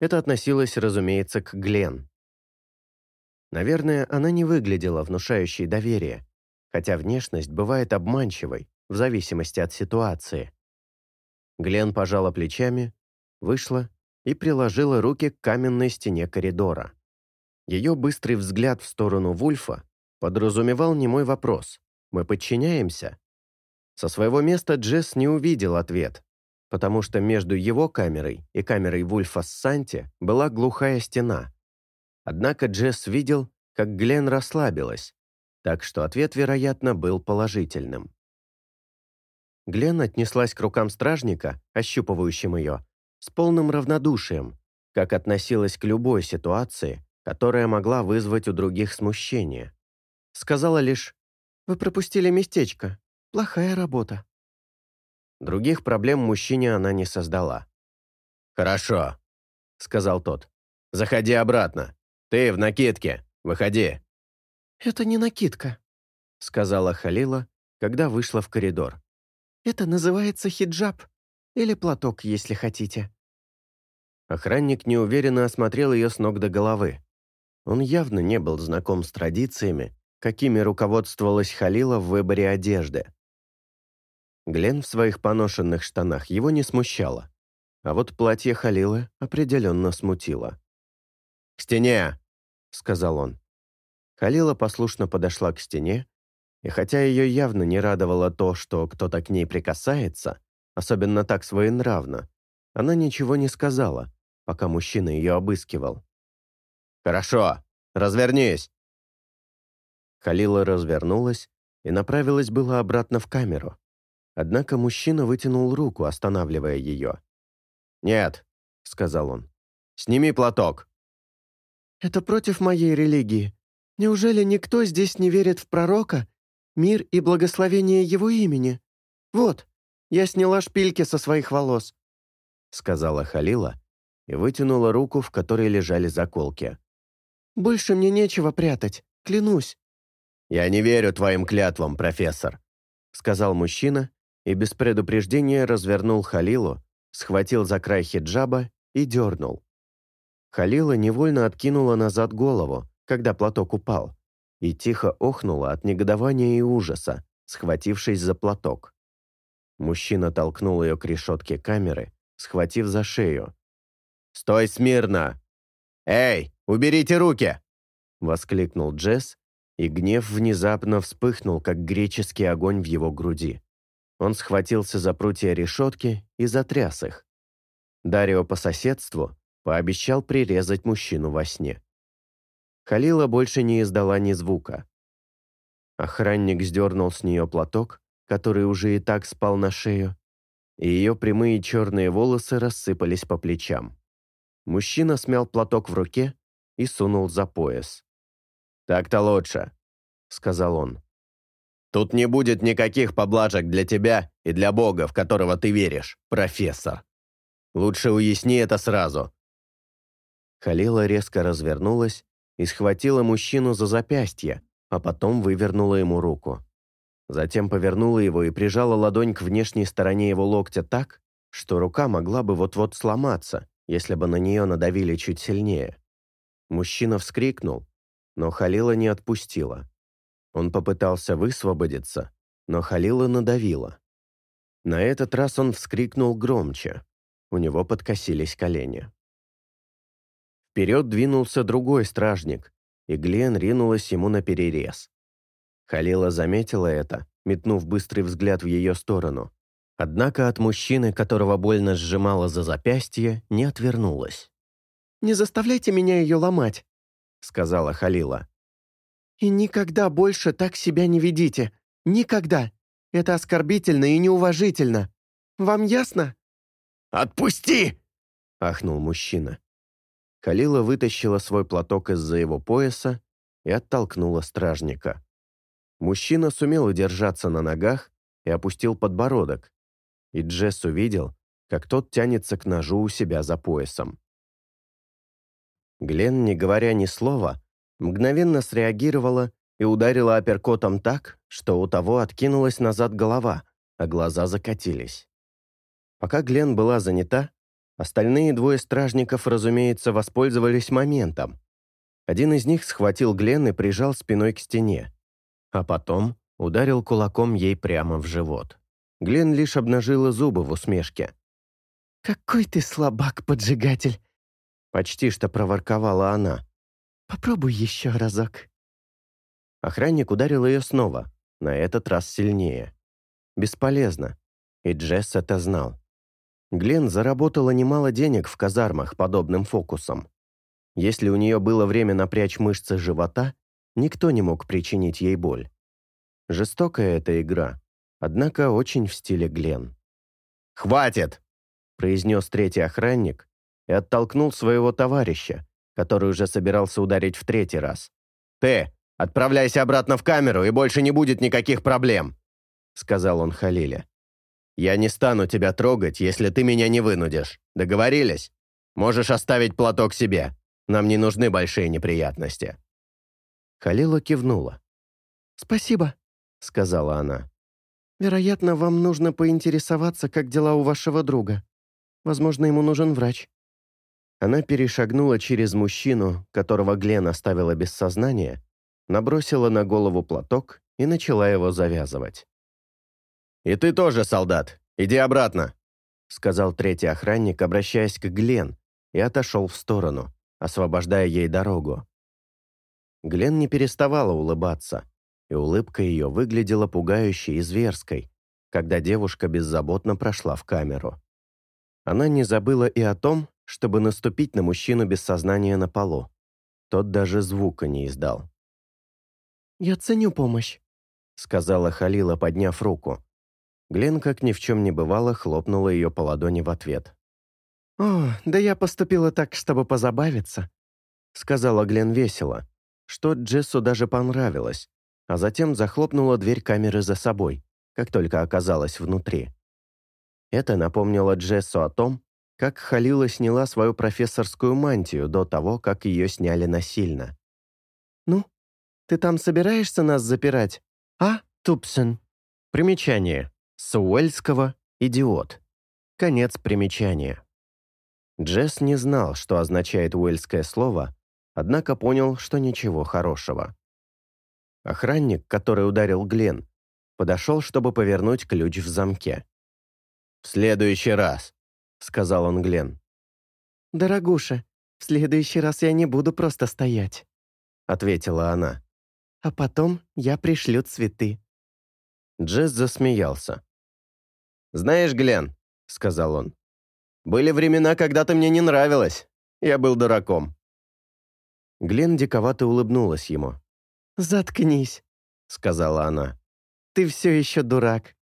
Это относилось, разумеется, к Глен. Наверное, она не выглядела внушающей доверие, хотя внешность бывает обманчивой, в зависимости от ситуации. Глен пожала плечами, вышла и приложила руки к каменной стене коридора. Ее быстрый взгляд в сторону Вульфа подразумевал немой вопрос «Мы подчиняемся?» Со своего места Джесс не увидел ответ, потому что между его камерой и камерой Вульфа Санти была глухая стена. Однако Джесс видел, как Глен расслабилась, так что ответ, вероятно, был положительным. Глен отнеслась к рукам стражника, ощупывающим ее, с полным равнодушием, как относилась к любой ситуации, которая могла вызвать у других смущение. Сказала лишь «Вы пропустили местечко. Плохая работа». Других проблем мужчине она не создала. «Хорошо», — сказал тот. «Заходи обратно. Ты в накидке. Выходи». «Это не накидка», — сказала Халила, когда вышла в коридор. «Это называется хиджаб. Или платок, если хотите». Охранник неуверенно осмотрел ее с ног до головы. Он явно не был знаком с традициями, какими руководствовалась Халила в выборе одежды. Глен в своих поношенных штанах его не смущало, а вот платье Халилы определенно смутило. «К стене!» — сказал он. Халила послушно подошла к стене, и хотя ее явно не радовало то, что кто-то к ней прикасается, особенно так своенравно, она ничего не сказала, пока мужчина ее обыскивал. «Хорошо, развернись!» Халила развернулась и направилась было обратно в камеру. Однако мужчина вытянул руку, останавливая ее. «Нет», — сказал он, — «сними платок». «Это против моей религии, Неужели никто здесь не верит в пророка, мир и благословение его имени? Вот, я сняла шпильки со своих волос», — сказала Халила и вытянула руку, в которой лежали заколки. «Больше мне нечего прятать, клянусь». «Я не верю твоим клятвам, профессор», — сказал мужчина и без предупреждения развернул Халилу, схватил за край хиджаба и дернул. Халила невольно откинула назад голову, когда платок упал, и тихо охнула от негодования и ужаса, схватившись за платок. Мужчина толкнул ее к решетке камеры, схватив за шею. «Стой смирно! Эй, уберите руки!» Воскликнул Джесс, и гнев внезапно вспыхнул, как греческий огонь в его груди. Он схватился за прутья решетки и затряс их. Дарио по соседству пообещал прирезать мужчину во сне. Халила больше не издала ни звука. Охранник сдернул с нее платок, который уже и так спал на шею, и ее прямые черные волосы рассыпались по плечам. Мужчина смял платок в руке и сунул за пояс. «Так-то лучше», — сказал он. «Тут не будет никаких поблажек для тебя и для Бога, в которого ты веришь, профессор. Лучше уясни это сразу». Халила резко развернулась и схватила мужчину за запястье, а потом вывернула ему руку. Затем повернула его и прижала ладонь к внешней стороне его локтя так, что рука могла бы вот-вот сломаться, если бы на нее надавили чуть сильнее. Мужчина вскрикнул, но Халила не отпустила. Он попытался высвободиться, но Халила надавила. На этот раз он вскрикнул громче. У него подкосились колени. Вперед двинулся другой стражник, и Глен ринулась ему на перерез. Халила заметила это, метнув быстрый взгляд в ее сторону. Однако от мужчины, которого больно сжимала за запястье, не отвернулась. «Не заставляйте меня ее ломать», — сказала Халила. «И никогда больше так себя не ведите. Никогда. Это оскорбительно и неуважительно. Вам ясно?» «Отпусти!» — ахнул мужчина. Халила вытащила свой платок из-за его пояса и оттолкнула стражника. Мужчина сумел удержаться на ногах и опустил подбородок, и Джесс увидел, как тот тянется к ножу у себя за поясом. Глен, не говоря ни слова, мгновенно среагировала и ударила апперкотом так, что у того откинулась назад голова, а глаза закатились. Пока Глен была занята, Остальные двое стражников, разумеется, воспользовались моментом. Один из них схватил Глен и прижал спиной к стене, а потом ударил кулаком ей прямо в живот. Глен лишь обнажила зубы в усмешке. «Какой ты слабак-поджигатель!» Почти что проворковала она. «Попробуй еще разок». Охранник ударил ее снова, на этот раз сильнее. Бесполезно, и Джесс это знал. Глен заработала немало денег в казармах подобным фокусом. Если у нее было время напрячь мышцы живота, никто не мог причинить ей боль. Жестокая эта игра, однако очень в стиле Глен. «Хватит!» – произнес третий охранник и оттолкнул своего товарища, который уже собирался ударить в третий раз. «Ты, отправляйся обратно в камеру, и больше не будет никаких проблем», – сказал он Халиле. Я не стану тебя трогать, если ты меня не вынудишь. Договорились? Можешь оставить платок себе. Нам не нужны большие неприятности». Халила кивнула. «Спасибо», — сказала она. «Вероятно, вам нужно поинтересоваться, как дела у вашего друга. Возможно, ему нужен врач». Она перешагнула через мужчину, которого Глен оставила без сознания, набросила на голову платок и начала его завязывать. «И ты тоже, солдат. Иди обратно», — сказал третий охранник, обращаясь к Глен, и отошел в сторону, освобождая ей дорогу. Глен не переставала улыбаться, и улыбка ее выглядела пугающей и зверской, когда девушка беззаботно прошла в камеру. Она не забыла и о том, чтобы наступить на мужчину без сознания на полу. Тот даже звука не издал. «Я ценю помощь», — сказала Халила, подняв руку. Глен, как ни в чем не бывало, хлопнула ее по ладони в ответ. «О, да я поступила так, чтобы позабавиться», сказала Глен весело, что Джессу даже понравилось, а затем захлопнула дверь камеры за собой, как только оказалась внутри. Это напомнило Джессу о том, как Халила сняла свою профессорскую мантию до того, как ее сняли насильно. «Ну, ты там собираешься нас запирать, а, Тупсон?» Примечание. С уэльского «идиот». Конец примечания. Джесс не знал, что означает уэльское слово, однако понял, что ничего хорошего. Охранник, который ударил Глен, подошел, чтобы повернуть ключ в замке. «В следующий раз», — сказал он Глен. «Дорогуша, в следующий раз я не буду просто стоять», — ответила она. «А потом я пришлю цветы». Джесс засмеялся. «Знаешь, Глен», — сказал он, — «были времена, когда ты мне не нравилась. Я был дураком». Глен диковато улыбнулась ему. «Заткнись», — сказала она. «Ты все еще дурак».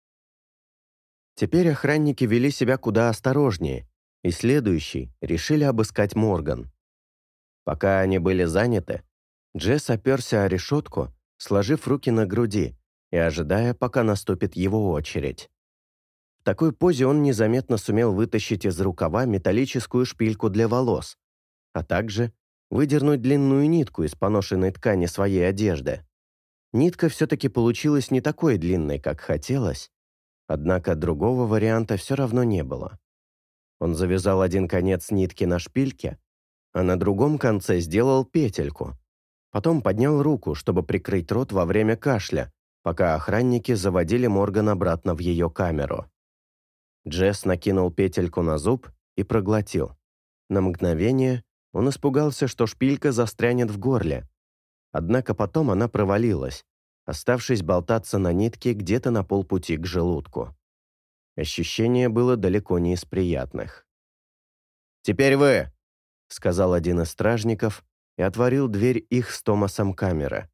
Теперь охранники вели себя куда осторожнее, и следующий решили обыскать Морган. Пока они были заняты, Джесс оперся о решетку, сложив руки на груди и ожидая, пока наступит его очередь. В такой позе он незаметно сумел вытащить из рукава металлическую шпильку для волос, а также выдернуть длинную нитку из поношенной ткани своей одежды. Нитка все-таки получилась не такой длинной, как хотелось, однако другого варианта все равно не было. Он завязал один конец нитки на шпильке, а на другом конце сделал петельку. Потом поднял руку, чтобы прикрыть рот во время кашля, пока охранники заводили Морган обратно в ее камеру. Джесс накинул петельку на зуб и проглотил. На мгновение он испугался, что шпилька застрянет в горле. Однако потом она провалилась, оставшись болтаться на нитке где-то на полпути к желудку. Ощущение было далеко не из приятных. «Теперь вы!» — сказал один из стражников и отворил дверь их с Томасом камеры.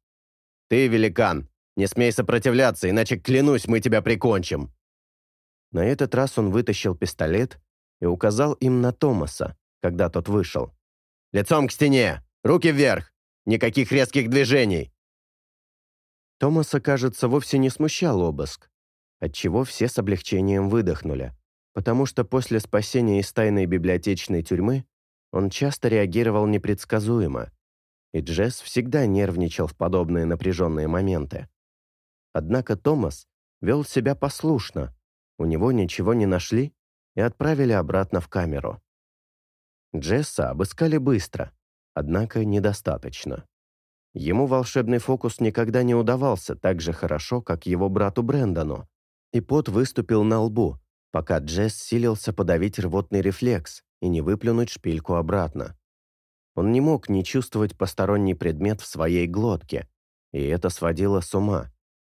«Ты, великан, не смей сопротивляться, иначе, клянусь, мы тебя прикончим!» На этот раз он вытащил пистолет и указал им на Томаса, когда тот вышел. Лицом к стене! Руки вверх! Никаких резких движений!» Томаса, кажется, вовсе не смущал обыск, отчего все с облегчением выдохнули, потому что после спасения из тайной библиотечной тюрьмы он часто реагировал непредсказуемо, и Джесс всегда нервничал в подобные напряженные моменты. Однако Томас вел себя послушно, у него ничего не нашли и отправили обратно в камеру. Джесса обыскали быстро, однако недостаточно. Ему волшебный фокус никогда не удавался так же хорошо, как его брату Брэндону, и пот выступил на лбу, пока Джесс силился подавить рвотный рефлекс и не выплюнуть шпильку обратно. Он не мог не чувствовать посторонний предмет в своей глотке, и это сводило с ума.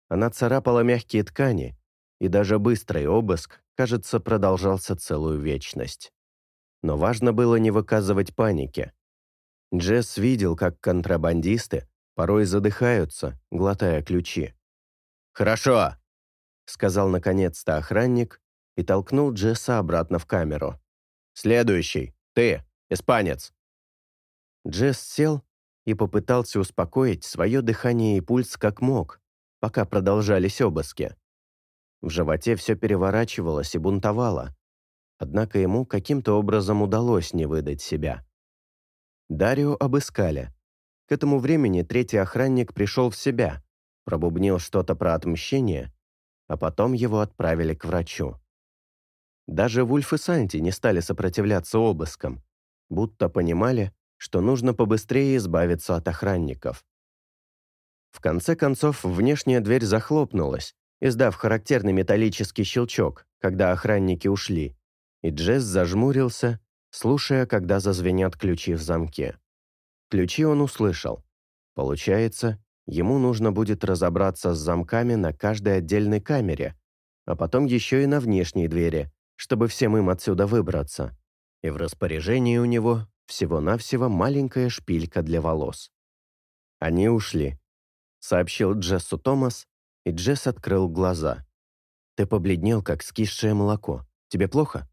Она царапала мягкие ткани, и даже быстрый обыск, кажется, продолжался целую вечность. Но важно было не выказывать паники. Джесс видел, как контрабандисты порой задыхаются, глотая ключи. «Хорошо», — сказал наконец-то охранник и толкнул Джесса обратно в камеру. «Следующий. Ты, испанец». Джесс сел и попытался успокоить свое дыхание и пульс как мог, пока продолжались обыски. В животе все переворачивалось и бунтовало, Однако ему каким-то образом удалось не выдать себя. Дарио обыскали. К этому времени третий охранник пришел в себя, пробубнил что-то про отмщение, а потом его отправили к врачу. Даже Вульф и Санти не стали сопротивляться обыскам, будто понимали, что нужно побыстрее избавиться от охранников. В конце концов, внешняя дверь захлопнулась, издав характерный металлический щелчок, когда охранники ушли и Джесс зажмурился, слушая, когда зазвенят ключи в замке. Ключи он услышал. Получается, ему нужно будет разобраться с замками на каждой отдельной камере, а потом еще и на внешней двери, чтобы всем им отсюда выбраться. И в распоряжении у него всего-навсего маленькая шпилька для волос. Они ушли, сообщил Джессу Томас, и Джесс открыл глаза. «Ты побледнел, как скисшее молоко. Тебе плохо?»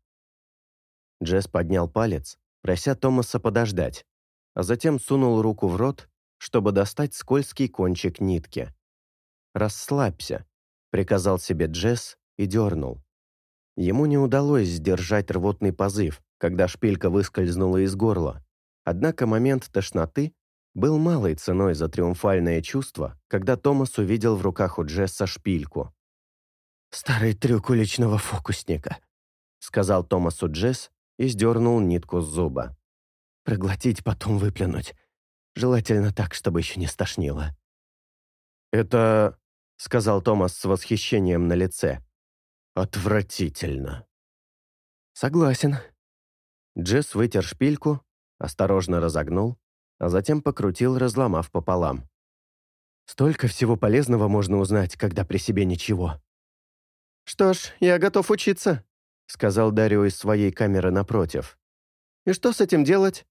Джесс поднял палец, прося Томаса подождать, а затем сунул руку в рот чтобы достать скользкий кончик нитки. «Расслабься», — приказал себе Джесс и дернул. Ему не удалось сдержать рвотный позыв, когда шпилька выскользнула из горла. Однако момент тошноты был малой ценой за триумфальное чувство, когда Томас увидел в руках у Джесса шпильку. «Старый трюк уличного фокусника», — сказал Томасу Джесс и сдернул нитку с зуба. «Проглотить, потом выплюнуть. Желательно так, чтобы еще не стошнило». «Это...» — сказал Томас с восхищением на лице. «Отвратительно». «Согласен». Джесс вытер шпильку, осторожно разогнул, а затем покрутил, разломав пополам. «Столько всего полезного можно узнать, когда при себе ничего». «Что ж, я готов учиться», — сказал Дарио из своей камеры напротив. «И что с этим делать?»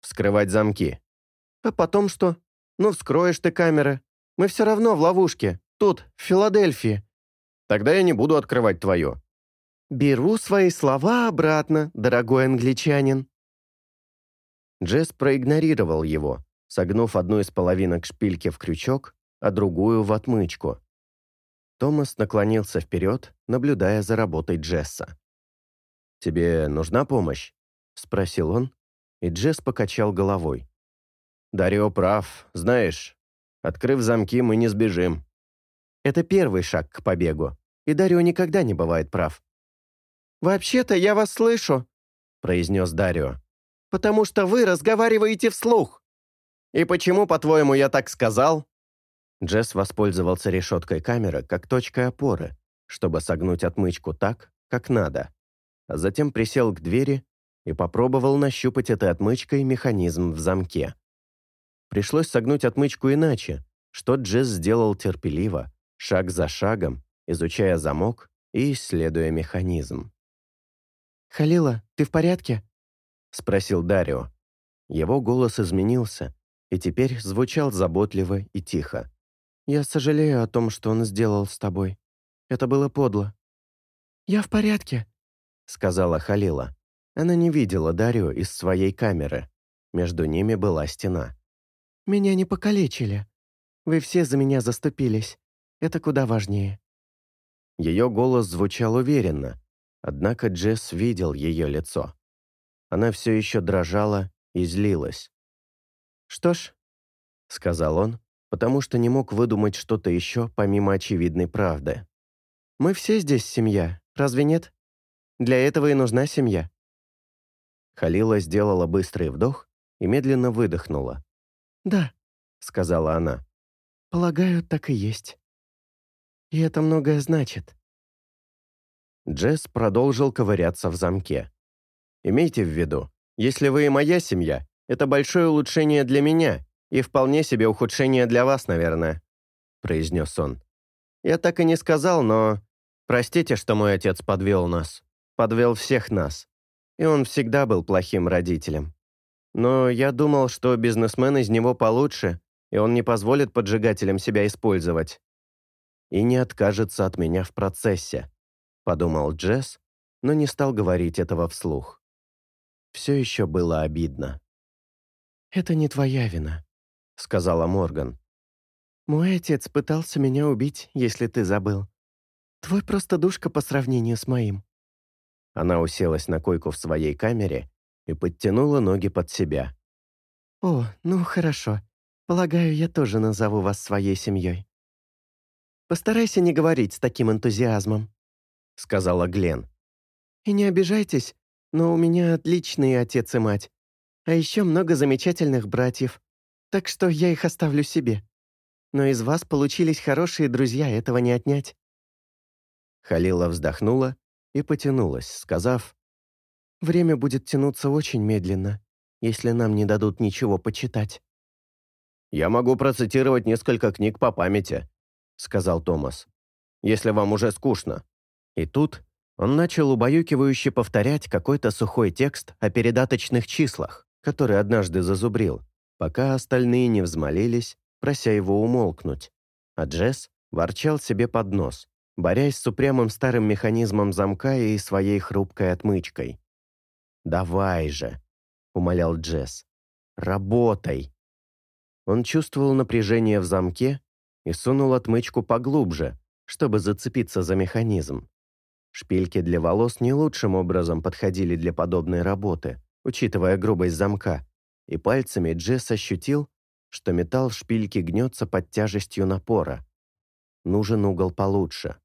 «Вскрывать замки». «А потом что? Ну, вскроешь ты камеры. Мы все равно в ловушке. Тут, в Филадельфии». «Тогда я не буду открывать твою». «Беру свои слова обратно, дорогой англичанин». Джесс проигнорировал его, согнув одну из половинок шпильки в крючок, а другую в отмычку. Томас наклонился вперед, наблюдая за работой Джесса. «Тебе нужна помощь?» — спросил он, и Джесс покачал головой. «Дарио прав, знаешь, открыв замки, мы не сбежим». Это первый шаг к побегу, и Дарио никогда не бывает прав. «Вообще-то я вас слышу», — произнес Дарио, «потому что вы разговариваете вслух». «И почему, по-твоему, я так сказал?» Джесс воспользовался решеткой камеры как точкой опоры, чтобы согнуть отмычку так, как надо, а затем присел к двери и попробовал нащупать этой отмычкой механизм в замке. Пришлось согнуть отмычку иначе, что Джесс сделал терпеливо, шаг за шагом, изучая замок и исследуя механизм. «Халила, ты в порядке?» — спросил Дарио. Его голос изменился и теперь звучал заботливо и тихо. Я сожалею о том, что он сделал с тобой. Это было подло». «Я в порядке», — сказала Халила. Она не видела Дарью из своей камеры. Между ними была стена. «Меня не покалечили. Вы все за меня заступились. Это куда важнее». Ее голос звучал уверенно, однако Джесс видел ее лицо. Она все еще дрожала и злилась. «Что ж», — сказал он, потому что не мог выдумать что-то еще, помимо очевидной правды. «Мы все здесь семья, разве нет? Для этого и нужна семья». Халила сделала быстрый вдох и медленно выдохнула. «Да», — сказала она. «Полагаю, так и есть. И это многое значит». Джесс продолжил ковыряться в замке. «Имейте в виду, если вы и моя семья, это большое улучшение для меня, и вполне себе ухудшение для вас, наверное», — произнес он. «Я так и не сказал, но... Простите, что мой отец подвел нас. Подвел всех нас. И он всегда был плохим родителем. Но я думал, что бизнесмен из него получше, и он не позволит поджигателям себя использовать. И не откажется от меня в процессе», — подумал Джесс, но не стал говорить этого вслух. Все еще было обидно. «Это не твоя вина», — сказала Морган. «Мой отец пытался меня убить, если ты забыл. Твой просто душка по сравнению с моим». Она уселась на койку в своей камере и подтянула ноги под себя. «О, ну хорошо. Полагаю, я тоже назову вас своей семьей». «Постарайся не говорить с таким энтузиазмом», — сказала Глен. «И не обижайтесь, но у меня отличные отец и мать, а еще много замечательных братьев так что я их оставлю себе. Но из вас получились хорошие друзья, этого не отнять». Халила вздохнула и потянулась, сказав, «Время будет тянуться очень медленно, если нам не дадут ничего почитать». «Я могу процитировать несколько книг по памяти», — сказал Томас, «если вам уже скучно». И тут он начал убаюкивающе повторять какой-то сухой текст о передаточных числах, который однажды зазубрил, пока остальные не взмолились, прося его умолкнуть. А Джесс ворчал себе под нос, борясь с упрямым старым механизмом замка и своей хрупкой отмычкой. «Давай же», — умолял Джесс, — «работай». Он чувствовал напряжение в замке и сунул отмычку поглубже, чтобы зацепиться за механизм. Шпильки для волос не лучшим образом подходили для подобной работы, учитывая грубость замка, и пальцами Джесс ощутил, что металл шпильки гнется под тяжестью напора. Нужен угол получше.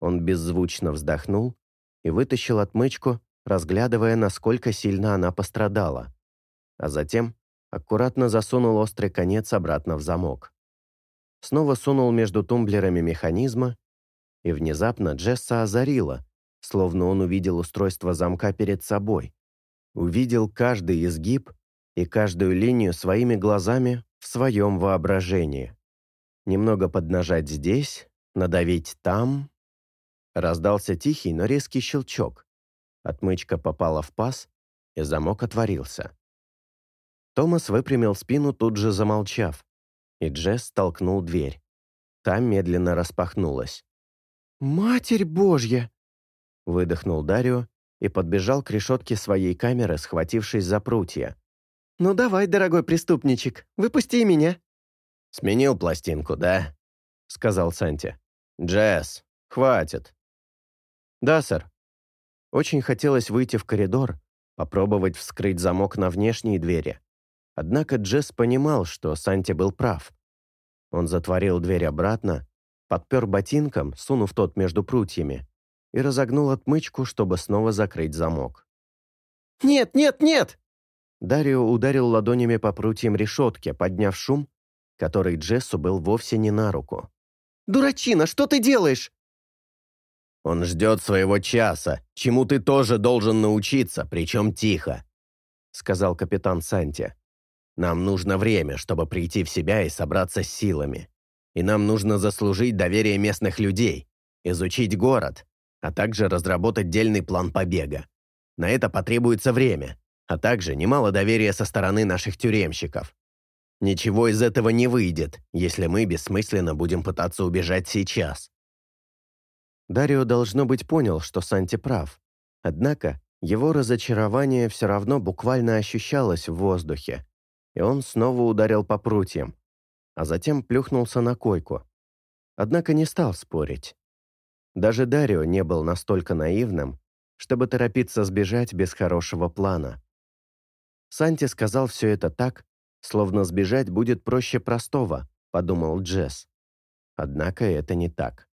Он беззвучно вздохнул и вытащил отмычку, разглядывая, насколько сильно она пострадала. А затем аккуратно засунул острый конец обратно в замок. Снова сунул между тумблерами механизма, и внезапно Джесса озарила, словно он увидел устройство замка перед собой. Увидел каждый изгиб и каждую линию своими глазами в своем воображении. Немного поднажать здесь, надавить там. Раздался тихий, но резкий щелчок. Отмычка попала в паз, и замок отворился. Томас выпрямил спину, тут же замолчав, и Джесс толкнул дверь. Та медленно распахнулась. «Матерь Божья!» Выдохнул Дарио и подбежал к решетке своей камеры, схватившись за прутья. «Ну давай, дорогой преступничек, выпусти меня!» «Сменил пластинку, да?» — сказал Санти. «Джесс, хватит!» «Да, сэр». Очень хотелось выйти в коридор, попробовать вскрыть замок на внешней двери. Однако Джесс понимал, что Санти был прав. Он затворил дверь обратно, подпер ботинком, сунув тот между прутьями, и разогнул отмычку, чтобы снова закрыть замок. «Нет, нет, нет!» Дарио ударил ладонями по прутьям решетки, подняв шум, который Джессу был вовсе не на руку. «Дурачина, что ты делаешь?» «Он ждет своего часа, чему ты тоже должен научиться, причем тихо», сказал капитан Санти. «Нам нужно время, чтобы прийти в себя и собраться с силами. И нам нужно заслужить доверие местных людей, изучить город, а также разработать дельный план побега. На это потребуется время, а также немало доверия со стороны наших тюремщиков. Ничего из этого не выйдет, если мы бессмысленно будем пытаться убежать сейчас. Дарио, должно быть, понял, что Санти прав. Однако его разочарование все равно буквально ощущалось в воздухе, и он снова ударил по прутьям, а затем плюхнулся на койку. Однако не стал спорить. Даже Дарио не был настолько наивным, чтобы торопиться сбежать без хорошего плана. Санти сказал все это так, словно сбежать будет проще простого, подумал Джесс. Однако это не так.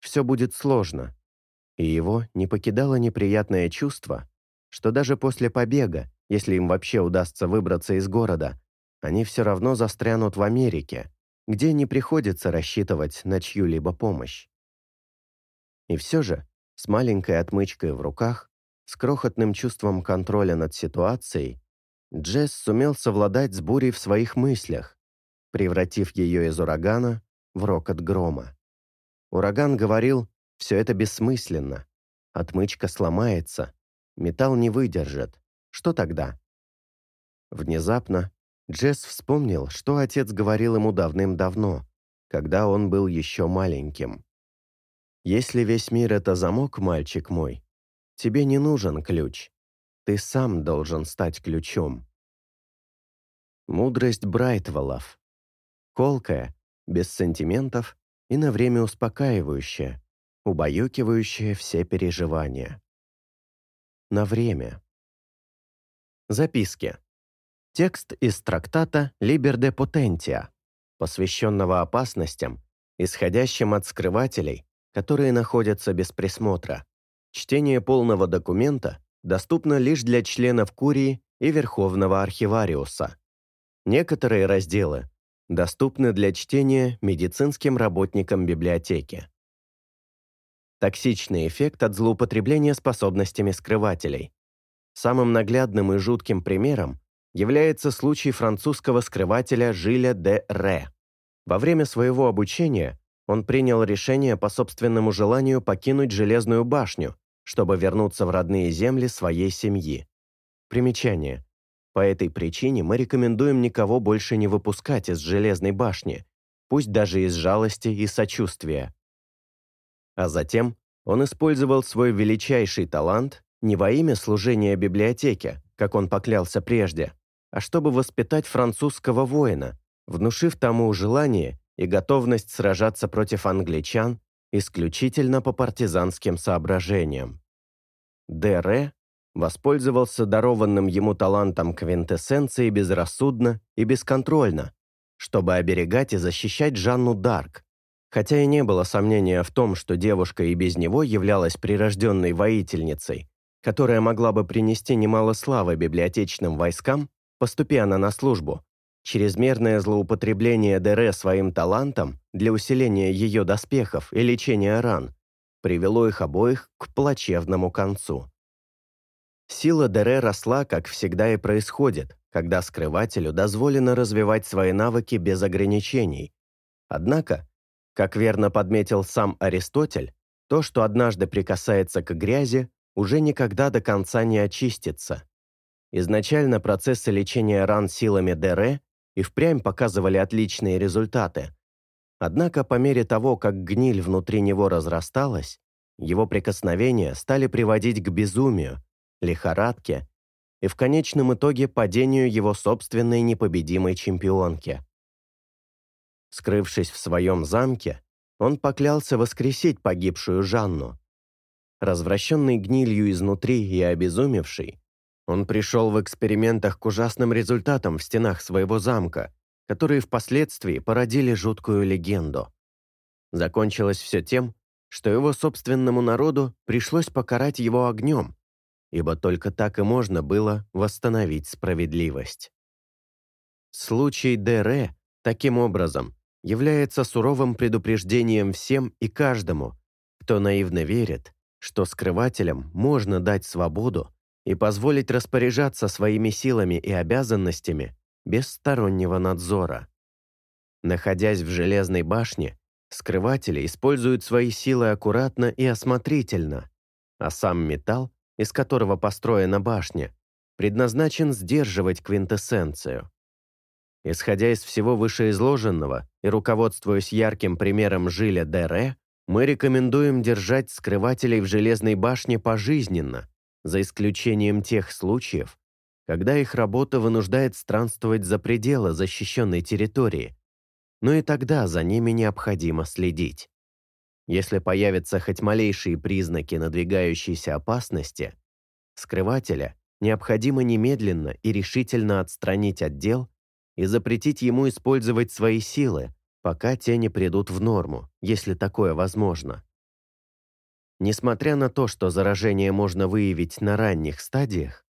Все будет сложно, и его не покидало неприятное чувство, что даже после побега, если им вообще удастся выбраться из города, они все равно застрянут в Америке, где не приходится рассчитывать на чью-либо помощь. И все же, с маленькой отмычкой в руках, с крохотным чувством контроля над ситуацией, Джесс сумел совладать с бурей в своих мыслях, превратив ее из урагана в рокот грома. Ураган говорил, все это бессмысленно, отмычка сломается, металл не выдержит. Что тогда? Внезапно Джесс вспомнил, что отец говорил ему давным-давно, когда он был еще маленьким. Если весь мир — это замок, мальчик мой, тебе не нужен ключ. Ты сам должен стать ключом. Мудрость Брайтвеллов. Колкая, без сантиментов и на время успокаивающая, убаюкивающая все переживания. На время. Записки. Текст из трактата «Liber de Potentia», посвященного опасностям, исходящим от скрывателей, которые находятся без присмотра. Чтение полного документа доступно лишь для членов Курии и Верховного Архивариуса. Некоторые разделы доступны для чтения медицинским работникам библиотеки. Токсичный эффект от злоупотребления способностями скрывателей. Самым наглядным и жутким примером является случай французского скрывателя Жиля де Ре. Во время своего обучения он принял решение по собственному желанию покинуть Железную башню, чтобы вернуться в родные земли своей семьи. Примечание. По этой причине мы рекомендуем никого больше не выпускать из Железной башни, пусть даже из жалости и сочувствия. А затем он использовал свой величайший талант не во имя служения библиотеке, как он поклялся прежде, а чтобы воспитать французского воина, внушив тому желание и готовность сражаться против англичан исключительно по партизанским соображениям. Д.Р. воспользовался дарованным ему талантом квинтэссенции безрассудно и бесконтрольно, чтобы оберегать и защищать Жанну Дарк, хотя и не было сомнения в том, что девушка и без него являлась прирожденной воительницей, которая могла бы принести немало славы библиотечным войскам, поступи она на службу, Чрезмерное злоупотребление Дере своим талантом для усиления ее доспехов и лечения ран привело их обоих к плачевному концу. Сила Дере росла, как всегда и происходит, когда скрывателю дозволено развивать свои навыки без ограничений. Однако, как верно подметил сам Аристотель, то, что однажды прикасается к грязи, уже никогда до конца не очистится. Изначально процессы лечения ран силами Дере и впрямь показывали отличные результаты. Однако по мере того, как гниль внутри него разрасталась, его прикосновения стали приводить к безумию, лихорадке и в конечном итоге падению его собственной непобедимой чемпионки. Скрывшись в своем замке, он поклялся воскресить погибшую Жанну. Развращенный гнилью изнутри и обезумевший, он пришел в экспериментах к ужасным результатам в стенах своего замка, которые впоследствии породили жуткую легенду. Закончилось все тем, что его собственному народу пришлось покарать его огнем, ибо только так и можно было восстановить справедливость. Случай Дере, таким образом, является суровым предупреждением всем и каждому, кто наивно верит, что скрывателям можно дать свободу и позволить распоряжаться своими силами и обязанностями без стороннего надзора. Находясь в железной башне, скрыватели используют свои силы аккуратно и осмотрительно, а сам металл, из которого построена башня, предназначен сдерживать квинтэссенцию. Исходя из всего вышеизложенного и руководствуясь ярким примером Жиля Дере, мы рекомендуем держать скрывателей в железной башне пожизненно, за исключением тех случаев, когда их работа вынуждает странствовать за пределы защищенной территории, но и тогда за ними необходимо следить. Если появятся хоть малейшие признаки надвигающейся опасности, скрывателя необходимо немедленно и решительно отстранить от дел и запретить ему использовать свои силы, пока те не придут в норму, если такое возможно. Несмотря на то, что заражение можно выявить на ранних стадиях,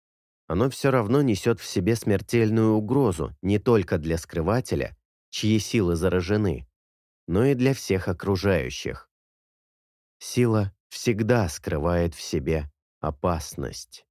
оно все равно несет в себе смертельную угрозу не только для скрывателя, чьи силы заражены, но и для всех окружающих. Сила всегда скрывает в себе опасность.